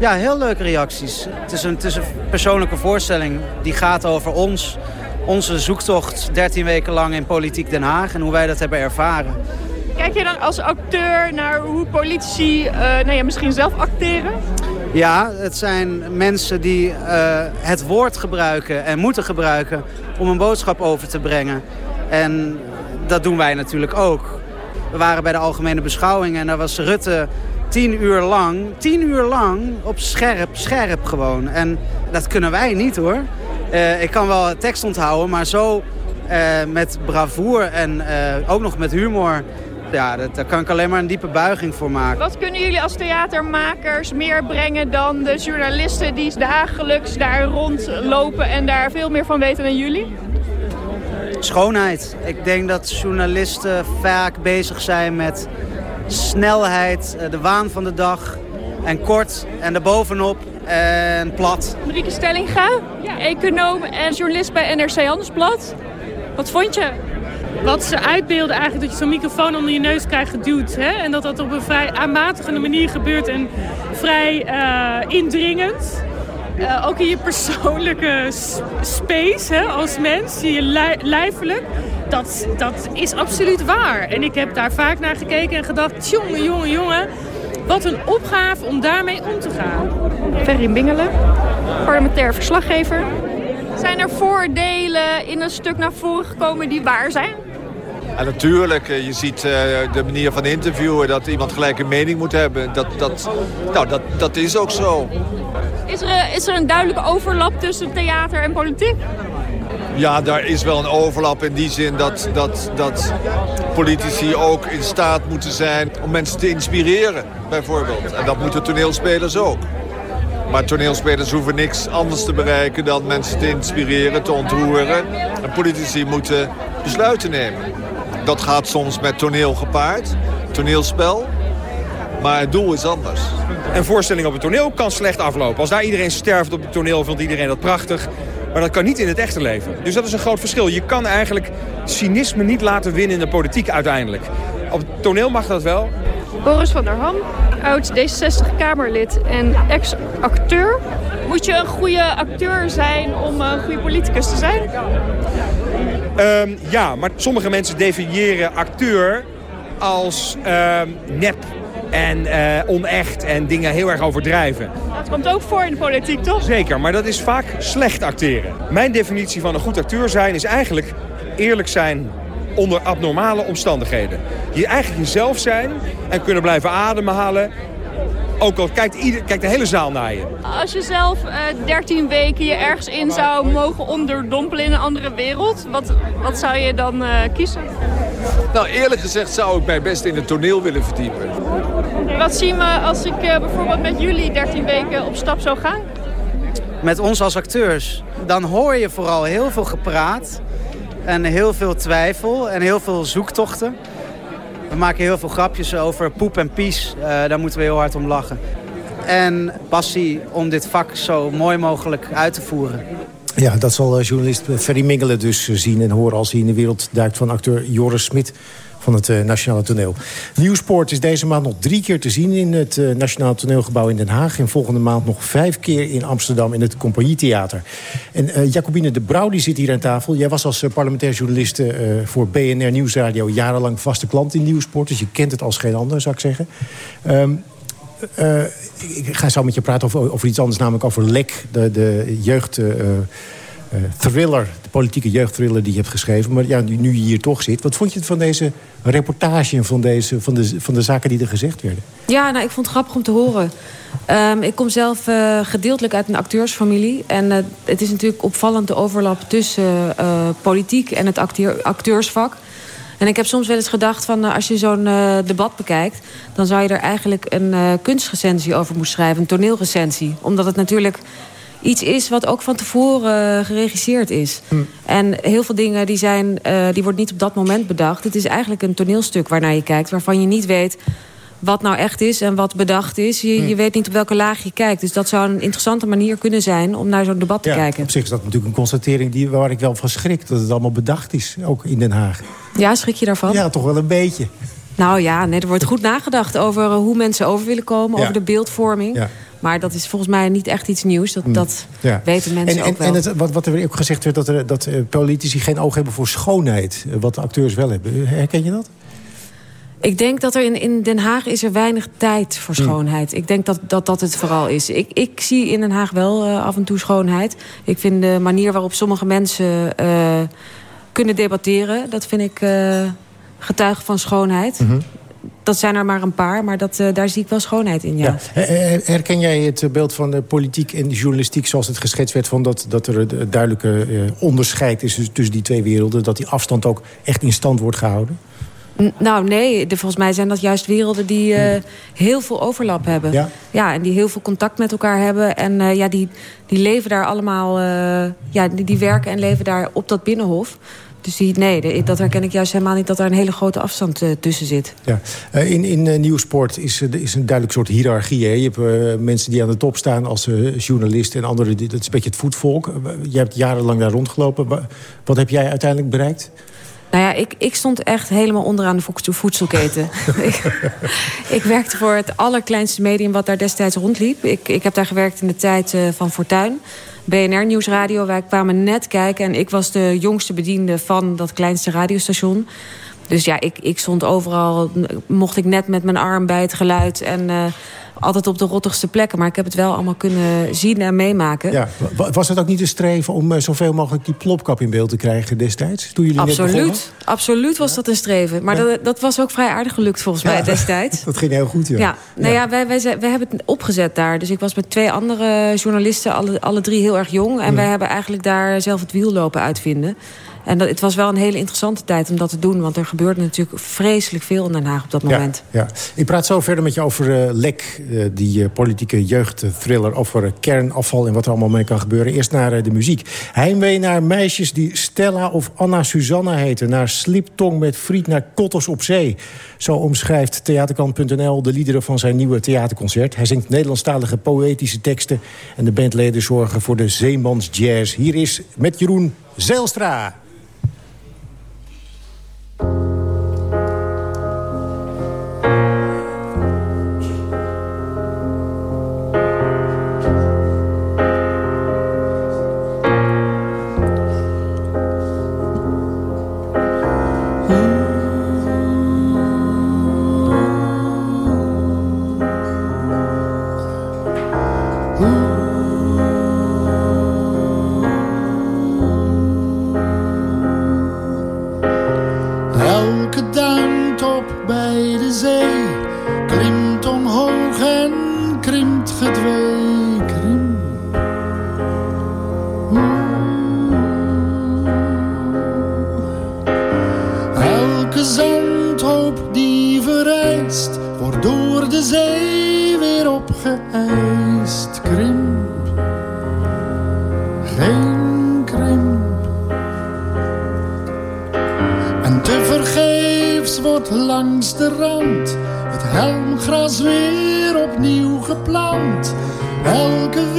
Ja, heel leuke reacties. Het is, een, het is een persoonlijke voorstelling die gaat over ons. Onze zoektocht 13 weken lang in Politiek Den Haag en hoe wij dat hebben ervaren. Kijk je dan als acteur naar hoe politici uh, nou ja, misschien zelf acteren? Ja, het zijn mensen die uh, het woord gebruiken en moeten gebruiken om een boodschap over te brengen. En dat doen wij natuurlijk ook. We waren bij de algemene beschouwing en daar was Rutte tien uur lang, tien uur lang op scherp, scherp gewoon. En dat kunnen wij niet hoor. Uh, ik kan wel tekst onthouden, maar zo uh, met bravoer en uh, ook nog met humor... Ja, dat, daar kan ik alleen maar een diepe buiging voor maken. Wat kunnen jullie als theatermakers meer brengen dan de journalisten... die dagelijks daar rondlopen en daar veel meer van weten dan jullie? Schoonheid. Ik denk dat journalisten vaak bezig zijn met snelheid, eh, de waan van de dag. En kort en erbovenop en plat. Marieke Stellinga, econoom en journalist bij NRC Handelsblad. Wat vond je? Wat ze uitbeelden eigenlijk, dat je zo'n microfoon onder je neus krijgt geduwd. Hè? En dat dat op een vrij aanmatigende manier gebeurt en vrij uh, indringend. Uh, ook in je persoonlijke space hè, als mens, je li lijfelijk. Dat, dat is absoluut waar. En ik heb daar vaak naar gekeken en gedacht... jongen, jongen, jongen, wat een opgave om daarmee om te gaan. Ferry Bingelen, parlementair verslaggever. Zijn er voordelen in een stuk naar voren gekomen die waar zijn? En natuurlijk, eh, je ziet uh, de manier van interviewen, dat iemand gelijk een mening moet hebben. Dat, dat, nou, dat, dat is ook zo. Is er, is er een duidelijke overlap tussen theater en politiek? Ja, daar is wel een overlap in die zin dat, dat, dat politici ook in staat moeten zijn om mensen te inspireren, bijvoorbeeld. En dat moeten toneelspelers ook. Maar toneelspelers hoeven niks anders te bereiken dan mensen te inspireren, te ontroeren. En politici moeten besluiten nemen. Dat gaat soms met toneel gepaard, toneelspel. Maar het doel is anders. Een voorstelling op het toneel kan slecht aflopen. Als daar iedereen sterft op het toneel, vindt iedereen dat prachtig. Maar dat kan niet in het echte leven. Dus dat is een groot verschil. Je kan eigenlijk cynisme niet laten winnen in de politiek uiteindelijk. Op het toneel mag dat wel. Boris van der Ham, oud D66-Kamerlid en ex-acteur. Moet je een goede acteur zijn om een goede politicus te zijn? Um, ja, maar sommige mensen definiëren acteur als um, nep en uh, onecht en dingen heel erg overdrijven. Dat komt ook voor in de politiek, toch? Zeker, maar dat is vaak slecht acteren. Mijn definitie van een goed acteur zijn is eigenlijk eerlijk zijn onder abnormale omstandigheden. Je eigenlijk jezelf zijn en kunnen blijven ademhalen. Ook al kijkt, ieder, kijkt de hele zaal naar je. Als je zelf uh, 13 weken je ergens in zou mogen onderdompelen in een andere wereld... wat, wat zou je dan uh, kiezen? Nou, eerlijk gezegd zou ik mij best in het toneel willen verdiepen. Wat zien we als ik uh, bijvoorbeeld met jullie 13 weken op stap zou gaan? Met ons als acteurs. Dan hoor je vooral heel veel gepraat. En heel veel twijfel en heel veel zoektochten. We maken heel veel grapjes over poep en pies. Uh, daar moeten we heel hard om lachen. En passie om dit vak zo mooi mogelijk uit te voeren. Ja, dat zal journalist Ferry Mingelen dus zien en horen... als hij in de wereld duikt van acteur Joris Smit van het uh, Nationale Toneel. Nieuwsport is deze maand nog drie keer te zien in het uh, Nationaal Toneelgebouw in Den Haag. En volgende maand nog vijf keer in Amsterdam in het Compagnietheater. En uh, Jacobine de Brouw die zit hier aan tafel. Jij was als parlementair journalist voor BNR Nieuwsradio jarenlang vaste klant in Nieuwsport. Dus je kent het als geen ander, zou ik zeggen. Uh, ik ga zo met je praten over, over iets anders, namelijk over LEK, de, de jeugd... Uh, thriller, de politieke jeugdthriller die je hebt geschreven. Maar ja, nu, je hier toch zit. Wat vond je van deze reportage en van, deze, van, de, van de zaken die er gezegd werden? Ja, nou, ik vond het grappig om te horen. Um, ik kom zelf uh, gedeeltelijk uit een acteursfamilie. En uh, het is natuurlijk opvallend de overlap tussen politiek en het acteur, acteursvak. En ik heb soms wel eens gedacht van als je zo'n debat bekijkt... dan zou je er eigenlijk een kunstrecensie over moeten schrijven. Een toneelrecensie. Omdat het natuurlijk iets is wat ook van tevoren uh, geregisseerd is. Hm. En heel veel dingen die, zijn, uh, die worden niet op dat moment bedacht. Het is eigenlijk een toneelstuk waarnaar je kijkt... waarvan je niet weet wat nou echt is en wat bedacht is. Je, hm. je weet niet op welke laag je kijkt. Dus dat zou een interessante manier kunnen zijn om naar zo'n debat te ja, kijken. Op zich is dat natuurlijk een constatering die, waar ik wel van schrik. Dat het allemaal bedacht is, ook in Den Haag. Ja, schrik je daarvan? Ja, toch wel een beetje. Nou ja, nee, er wordt goed nagedacht over hoe mensen over willen komen. Ja. Over de beeldvorming. Ja. Maar dat is volgens mij niet echt iets nieuws. Dat, dat ja. weten mensen en, en, ook wel. En het, wat, wat er ook gezegd werd, dat, er, dat uh, politici geen oog hebben voor schoonheid. Uh, wat de acteurs wel hebben. Herken je dat? Ik denk dat er in, in Den Haag is er weinig tijd voor schoonheid. Hmm. Ik denk dat, dat dat het vooral is. Ik, ik zie in Den Haag wel uh, af en toe schoonheid. Ik vind de manier waarop sommige mensen kunnen debatteren... dat vind ik getuige van schoonheid. Mm -hmm dat zijn er maar een paar, maar dat, uh, daar zie ik wel schoonheid in, ja. ja. Herken jij het beeld van de politiek en de journalistiek... zoals het geschetst werd, van dat, dat er een duidelijke onderscheid is tussen die twee werelden... dat die afstand ook echt in stand wordt gehouden? Nou, nee. De, volgens mij zijn dat juist werelden die uh, heel veel overlap hebben. Ja? ja, en die heel veel contact met elkaar hebben. En ja, die, die leven daar allemaal... ja, die, die werken en leven daar op dat binnenhof. Dus die, nee, dat herken ik juist helemaal niet... dat er een hele grote afstand tussen zit. Ja. in in nieuwsport is, is een duidelijk soort hiërarchie. Je hebt mensen die aan de top staan als journalist... en anderen, dat is een beetje het voetvolk. je hebt jarenlang daar rondgelopen. Wat heb jij uiteindelijk bereikt? Nou ja, ik, ik stond echt helemaal onderaan de voedselketen. ik, ik, werkte voor het allerkleinste medium wat daar destijds rondliep. Ik, ik heb daar gewerkt in de tijd uh, van Fortuin. BNR Nieuwsradio, wij kwamen net kijken... en ik was de jongste bediende van dat kleinste radiostation. Dus ja, ik, ik stond overal, mocht ik net met mijn arm bij het geluid... en uh, altijd op de rottigste plekken. Maar ik heb het wel allemaal kunnen zien en meemaken. Ja. Was het ook niet een streven om uh, zoveel mogelijk die plopkap in beeld te krijgen destijds? Toen jullie Absoluut. Absoluut was dat een streven. Maar dat, dat, was ook vrij aardig gelukt volgens mij destijds. dat ging heel goed, ja. ja. Nou ja, wij, wij, wij, hebben het opgezet daar. Dus ik was met twee andere journalisten, alle, alle drie heel erg jong. En wij hebben eigenlijk daar zelf het wiel lopen uitvinden. En dat, het was wel een hele interessante tijd om dat te doen. Want er gebeurde natuurlijk vreselijk veel in Den Haag op dat moment. Ja, Ik praat zo verder met je over uh, Lek. Uh, die uh, politieke jeugdthriller over kernafval en wat er allemaal mee kan gebeuren. Eerst naar de muziek. Heimwee naar meisjes die Stella of Anna Susanna heten. Naar Sliptong met friet naar Kotters op Zee. Zo omschrijft theaterkant.nl de liederen van zijn nieuwe theaterconcert. Hij zingt Nederlandstalige poëtische teksten. En de bandleden zorgen voor de Zeemans Jazz. Hier is met Jeroen Zeelstra. you gras weer opnieuw geplant. Elke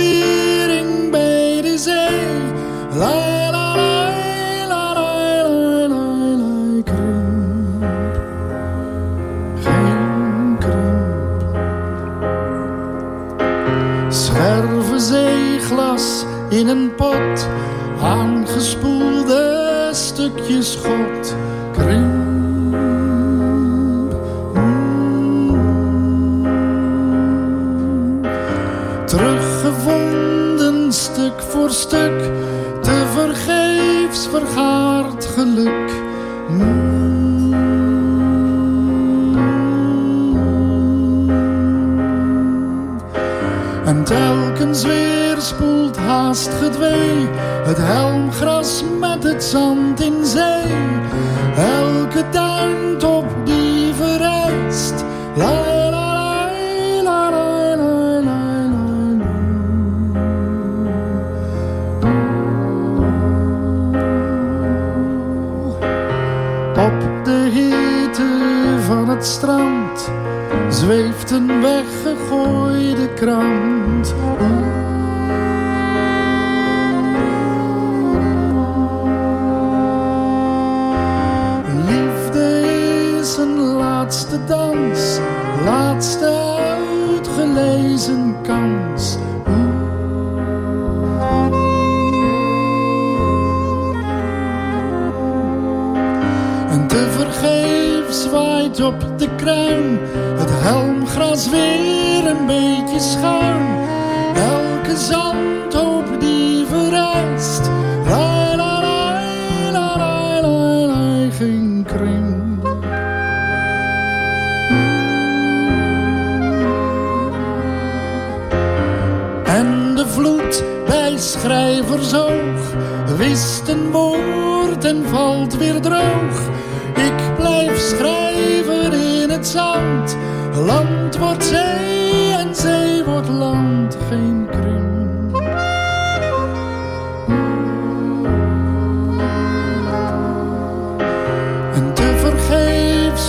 En de vloed bij schrijversoog wist een woord en valt weer droog. Ik blijf schrijven in het zand. Land wordt zee en zee wordt land. Geen krimp.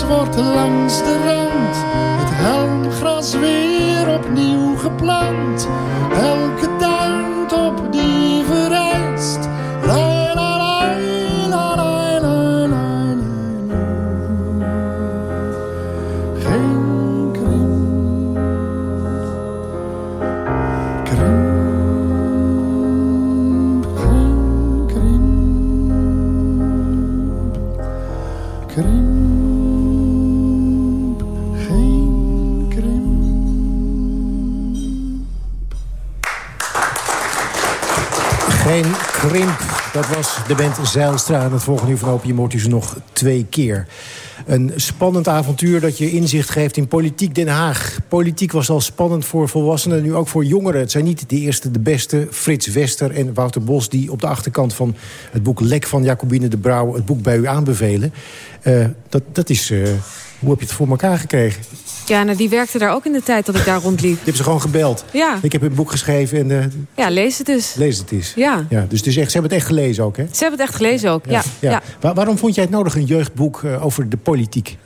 wordt langs de rand de band Zeilstra. En het volgende uur van Opium nog twee keer. Een spannend avontuur dat je inzicht geeft in Politiek Den Haag. Politiek was al spannend voor volwassenen, nu ook voor jongeren. Het zijn niet de eerste, de beste. Frits Wester en Wouter Bos... die op de achterkant van het boek Lek van Jacobine de Brouw... het boek bij u aanbevelen. Eh, dat, dat is... eh, hoe heb je het voor elkaar gekregen? Ja, nou, die werkte daar ook in de tijd dat ik daar rondliep. Je hebt ze gewoon gebeld. Ja. Ik heb een boek geschreven en eh, Ja, lees het dus. lees het eens. Ja. Ja, dus het is echt, ze hebben het echt gelezen ook, hè? Ze hebben het echt gelezen ook, ja. ja. Waar- waarom vond jij het nodig, een jeugdboek eh, over de politiek?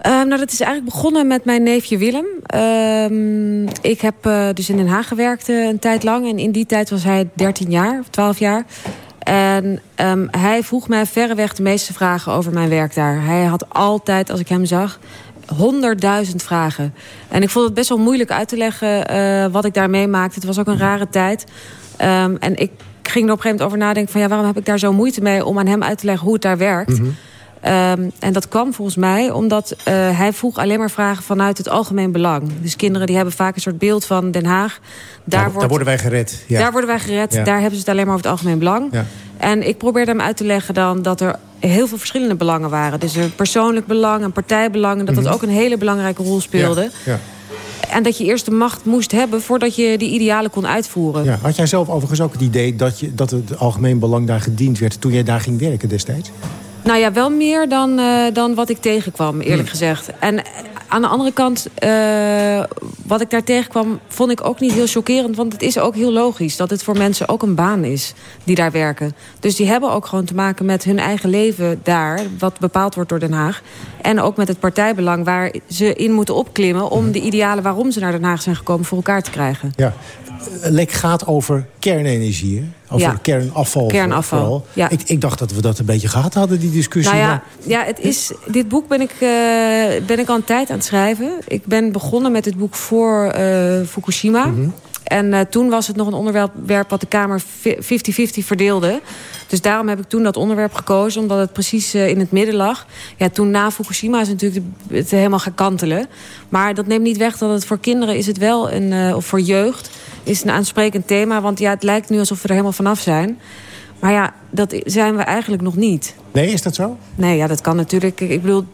Ehm, nou, dat is eigenlijk begonnen met mijn neefje Willem. Ehm, ik heb eh, dus in Den Haag gewerkt een tijd lang. En in die tijd was hij 13 jaar, of 12 jaar. En ehm, hij vroeg mij verreweg de meeste vragen over mijn werk daar. Hij had altijd, als ik hem zag, honderdduizend vragen. En ik vond het best wel moeilijk uit te leggen eh, wat ik daar meemaakte. Het was ook een rare tijd. Ehm, en ik ging er op een gegeven moment over nadenken... van ja, waarom heb ik daar zo moeite mee om aan hem uit te leggen hoe het daar werkt... Ehm, en dat kwam volgens mij omdat eh, hij vroeg alleen maar vragen vanuit het algemeen belang. Dus kinderen die hebben vaak een soort beeld van Den Haag. Daar, Daar, wordt, daar worden wij gered. Ja. daar worden wij gered. Ja. Daar hebben ze het alleen maar over het algemeen belang. Ja. En ik probeerde hem uit te leggen dan dat er heel veel verschillende belangen waren. Dus een persoonlijk belang, een partijbelang. En dat dat Mhm. ook een hele belangrijke rol speelde. Ja, ja. En dat je eerst de macht moest hebben voordat je die idealen kon uitvoeren. Ja. Had jij zelf overigens ook het idee dat, je, dat het algemeen belang daar gediend werd... toen jij daar ging werken destijds? Nou ja, wel meer dan, eh, dan wat ik tegenkwam, eerlijk Hmm. gezegd. En eh, aan de andere kant, eh, wat ik daar tegenkwam... vond ik ook niet heel chockerend. Want het is ook heel logisch dat het voor mensen ook een baan is die daar werken. Dus die hebben ook gewoon te maken met hun eigen leven daar... wat bepaald wordt door Den Haag. En ook met het partijbelang waar ze in moeten opklimmen... Om de idealen waarom ze naar Den Haag zijn gekomen voor elkaar te krijgen. Ja. Lek gaat over kernenergie, hè? Over Ja. kernafval. Kernafval, vooral. ja. Ik, ik dacht dat we dat een beetje gehad hadden, die discussie. Nou ja, maar- ja het is, dit boek ben ik, eh, ben ik al een tijd aan het schrijven. Ik ben begonnen met dit boek voor eh, Fukushima. Mhm. En eh, toen was het nog een onderwerp wat de Kamer fi- 50-50 verdeelde. Dus daarom heb ik toen dat onderwerp gekozen, omdat het precies eh, in het midden lag. Ja, toen na Fukushima is natuurlijk de- het helemaal gaan kantelen. Maar dat neemt niet weg dat het voor kinderen is het wel, een, eh, of voor jeugd, is een aansprekend thema. Want ja, het lijkt nu alsof we er helemaal vanaf zijn. Maar ja, dat zijn we eigenlijk nog niet. Nee, is dat zo? Nee, ja, dat kan natuurlijk. Ik bedoel,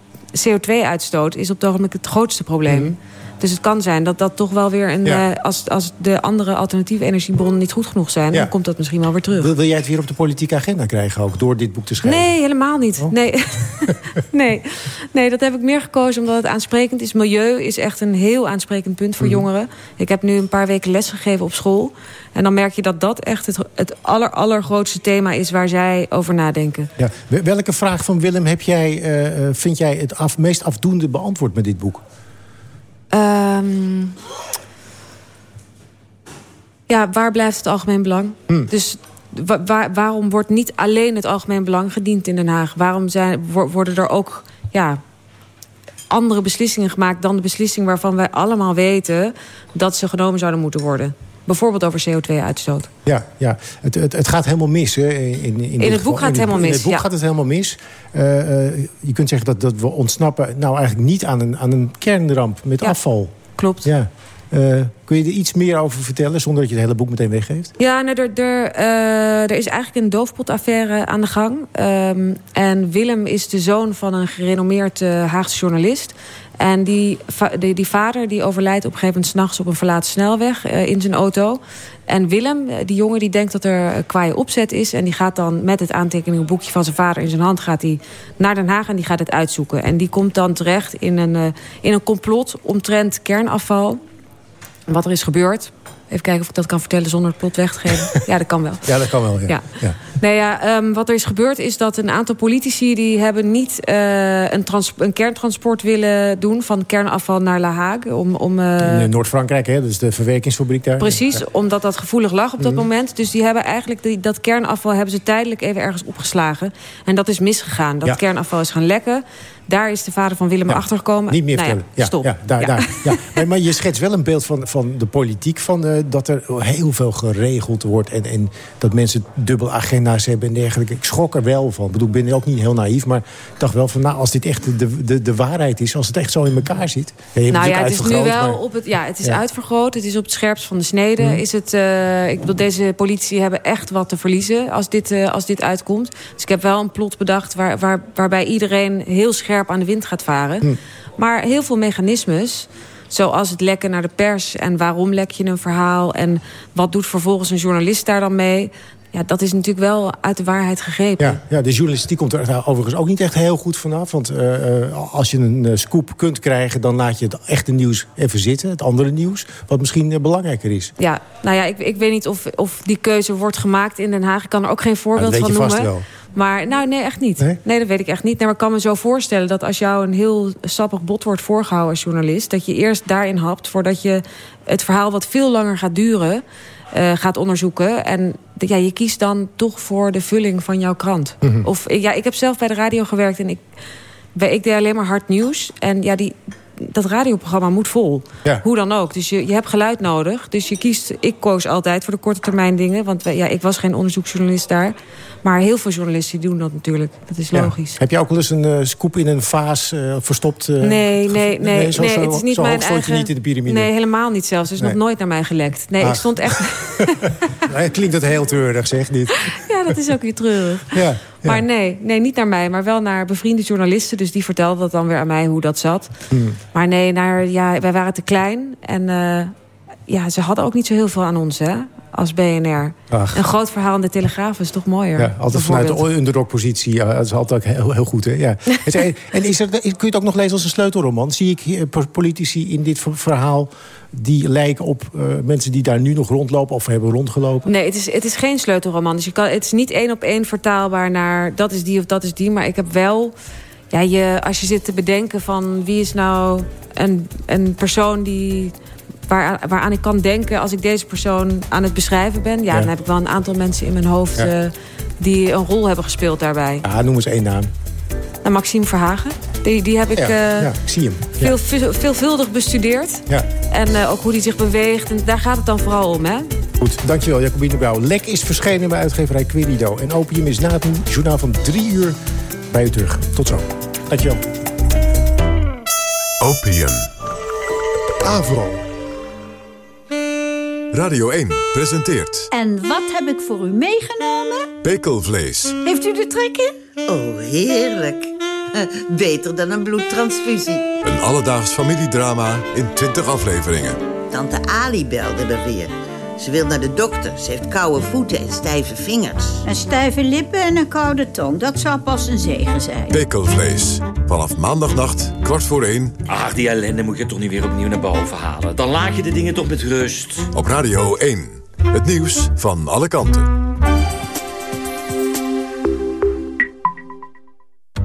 CO2-uitstoot is op het ogenblik het grootste probleem. Dus het kan zijn dat dat toch wel weer een. Ja. eh, als, als de andere alternatieve energiebronnen niet goed genoeg zijn, Ja. dan komt dat misschien wel weer terug. Wil, wil jij het weer op de politieke agenda krijgen ook, door dit boek te schrijven? Nee, helemaal niet. Oh. Nee. nee. nee, dat heb ik meer gekozen omdat het aansprekend is. Milieu is echt een heel aansprekend punt voor Mhm. jongeren. Ik heb nu een paar weken lesgegeven op school. En dan merk je dat dat echt het, het aller, allergrootste thema is waar zij over nadenken. Ja. Wel- Welke vraag van Willem heb jij, eh, eh, vind jij het af, meest afdoende beantwoord met dit boek? Ehm, ja, waar blijft het algemeen belang? Hmm. Dus wa- waar- waarom wordt niet alleen het algemeen belang gediend in Den Haag? Waarom zijn, wo- worden er ook ja, andere beslissingen gemaakt dan de beslissing waarvan wij allemaal weten dat ze genomen zouden moeten worden? Bijvoorbeeld over CO2-uitstoot. Ja, ja. Het, het, het gaat helemaal mis. Hè, in, in, in, het boek gaat het in helemaal In mis, het boek ja. gaat het helemaal mis. Je kunt zeggen dat, dat we ontsnappen nou eigenlijk niet aan een, aan een kernramp met Ja, afval. Klopt. Ja. Eh, kun je er iets meer over vertellen zonder dat je het hele boek meteen weggeeft? Ja, nou, er, er, eh, er is eigenlijk een doofpotaffaire aan de gang. Ehm, en Willem is de zoon van een gerenommeerd eh, Haagse journalist. En die, die, die vader die overlijdt op een gegeven moment... s'nachts op een verlaten snelweg in zijn auto. En Willem, die jongen, die denkt dat er kwaaie opzet is... en die gaat dan met het aantekeningboekje van zijn vader in zijn hand... gaat hij naar Den Haag en die gaat het uitzoeken. En die komt dan terecht in een, in een complot omtrent kernafval... Wat er is gebeurd. Even kijken of ik dat kan vertellen zonder het plot weg te geven. ja, dat kan wel. Ja, dat kan wel. Ja. Ja. Ja. Nou ja, ehm, wat er is gebeurd is dat een aantal politici... die hebben niet eh, een, een kerntransport willen doen... van kernafval naar La Hague. Om, om, eh, In eh, Noord-Frankrijk, hè? Dat is de verwerkingsfabriek daar. Precies, Ja. omdat dat gevoelig lag op dat Mhm. moment. Dus die hebben eigenlijk die, dat kernafval hebben ze tijdelijk even ergens opgeslagen. En dat is misgegaan. Dat kernafval is gaan lekken. Daar is de vader van Willem achter gekomen. Niet meer Nou ja, vertellen. Ja, stop. Ja, daar, Ja. Daar, ja. Maar, maar je schetst wel een beeld van, van de politiek... Van, eh, dat er heel veel geregeld wordt... En, en dat mensen dubbele agenda's hebben en dergelijke. Ik schrok er wel van. Ik bedoel, ik ben ook niet heel naïef... maar ik dacht wel van, nou, als dit echt de, de, de waarheid is... als het echt zo in elkaar zit... Ja, Nou ja, het is nu wel maar- op het, ja, het is Ja. uitvergroot. Het is op het scherpst van de snede. Mhm. Is het, eh, ik bedoel, deze politie hebben echt wat te verliezen als dit, eh, als dit uitkomt. Dus ik heb wel een plot bedacht waar, waar, waarbij iedereen heel scherp aan de wind gaat varen. Hm. Maar heel veel mechanismes, zoals het lekken naar de pers... en waarom lek je een verhaal en wat doet vervolgens een journalist daar dan mee... Ja, dat is natuurlijk wel uit de waarheid gegrepen. Ja, ja, de journalistiek komt er overigens ook niet echt heel goed vanaf. Want eh, eh, als je een eh, scoop kunt krijgen... dan laat je het echte nieuws even zitten. Het andere nieuws, wat misschien belangrijker is. Ja, nou ja, ik, ik weet niet of, of die keuze wordt gemaakt in Den Haag. Ik kan er ook geen voorbeeld dat weet van je vast noemen. wel. Maar nou, nee, echt niet. Nee? dat weet ik echt niet. Nee, maar ik kan me zo voorstellen dat als jou een heel sappig bot wordt voorgehouden als journalist... dat je eerst daarin hapt voordat je het verhaal wat veel langer gaat duren... eh, gaat onderzoeken. En ja, je kiest dan toch voor de vulling van jouw krant. Mhm. Of ja, ik heb zelf bij de radio gewerkt en ik, bij- ik deed alleen maar hard nieuws. En ja, die, dat radioprogramma moet vol. Ja. Hoe dan ook. Dus je, je hebt geluid nodig. Dus je kiest, ik koos altijd voor de korte termijn dingen. Want wij- ja, ik was geen onderzoeksjournalist daar. Maar heel veel journalisten doen dat natuurlijk. Dat is Ja. logisch. Heb je ook wel eens een eh, scoop in een vaas eh, verstopt? eh, Nee, nee, nee. nee, zo, zo, het is niet zo mijn hoog stond je eigen... niet in de piramide. Nee, helemaal niet zelfs. Er is Nee. nog nooit naar mij gelekt. Nee, ik Ach. stond echt... Nee, klinkt dat heel treurig, zeg niet. ja, dat is ook weer treurig. Ja, Maar nee, nee, niet naar mij, maar wel naar bevriende journalisten. Dus die vertelden dat dan weer aan mij hoe dat zat. Hmm. Maar nee, naar, ja, wij waren te klein. En ja, ze hadden ook niet zo heel veel aan ons, hè, als BNR. Ach. Een groot verhaal in de Telegraaf is toch mooier? Ja, altijd vanuit de underdog-positie. Ja, dat is altijd heel, heel goed, hè? Ja. en en is er, kun je het ook nog lezen als een sleutelroman? Zie ik hier politici in dit ver- verhaal... die lijken op eh, mensen die daar nu nog rondlopen... of hebben rondgelopen? Nee, het is, het is geen sleutelroman. Dus je kan, het is niet één op één vertaalbaar naar dat is die of dat is die. Maar ik heb wel, ja, je, als je zit te bedenken van wie is nou een, een persoon die, waar, waaraan ik kan denken als ik deze persoon aan het beschrijven ben. Ja, Ja. dan heb ik wel een aantal mensen in mijn hoofd Ja. eh, die een rol hebben gespeeld daarbij. Ja, noem eens één naam. Nou, Maxime Verhagen, die, die heb ik ja, eh, ja, ik zie hem. Ja. veel, veel- veelvuldig bestudeerd. Ja. En eh, ook hoe die zich beweegt. En daar gaat het dan vooral om, hè? Goed, dankjewel Jacobine Brouw. Lek is verschenen bij uitgeverij Querido. En Opium is na het journaal van drie uur bij u terug. Tot zo. Dankjewel. Opium. Avro. Radio 1 presenteert En wat heb ik voor u meegenomen? Pekelvlees. Heeft u de trek in? Oh, heerlijk. Beter dan een bloedtransfusie. Een alledaags familiedrama in 20 afleveringen. Tante Ali belde me weer. Ze wil naar de dokter. Ze heeft koude voeten en stijve vingers. Een stijve lippen en een koude tong. Dat zou pas een zegen zijn. Pekelvlees. Vanaf maandagnacht, kwart voor één, Ach, die ellende moet je toch niet weer opnieuw naar boven halen. Dan laat je de dingen toch met rust. op Radio 1. Het nieuws van alle kanten.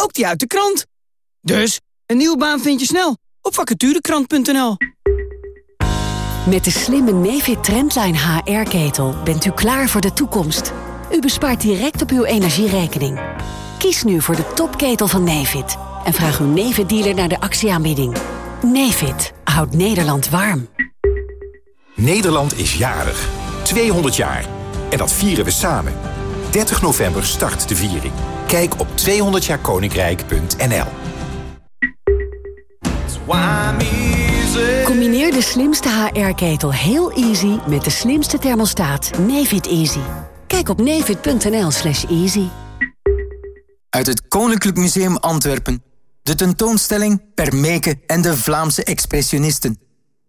ook die uit de krant. Dus, een nieuwe baan vind je snel op vacaturekrant.nl. Met de slimme Nefit Trendline HR-ketel bent u klaar voor de toekomst. U bespaart direct op uw energierekening. Kies nu voor de topketel van Nefit en vraag uw Nefit-dealer naar de actieaanbieding. Nefit houdt Nederland warm. Nederland is jarig. 200 jaar. En dat vieren we samen. 30 november start de viering. Kijk op 200jaarkoninkrijk.nl Combineer de slimste HR-ketel heel easy met de slimste thermostaat Nefit Easy. Kijk op nefit.nl slash easy. Uit het Koninklijk Museum Antwerpen. De tentoonstelling Permeke en de Vlaamse expressionisten.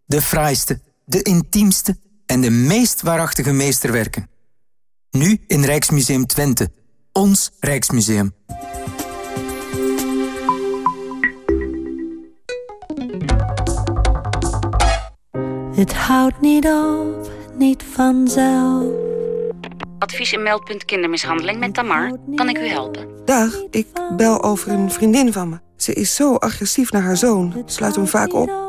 De fraaiste, de intiemste en de meest waarachtige meesterwerken. Nu in Rijksmuseum Twente. Ons Rijksmuseum. Het houdt niet op, niet vanzelf. Advies en meldpunt kindermishandeling met Tamar. Kan ik u helpen? Dag, ik bel over een vriendin van me. Ze is zo agressief naar haar zoon. Sluit hem vaak op.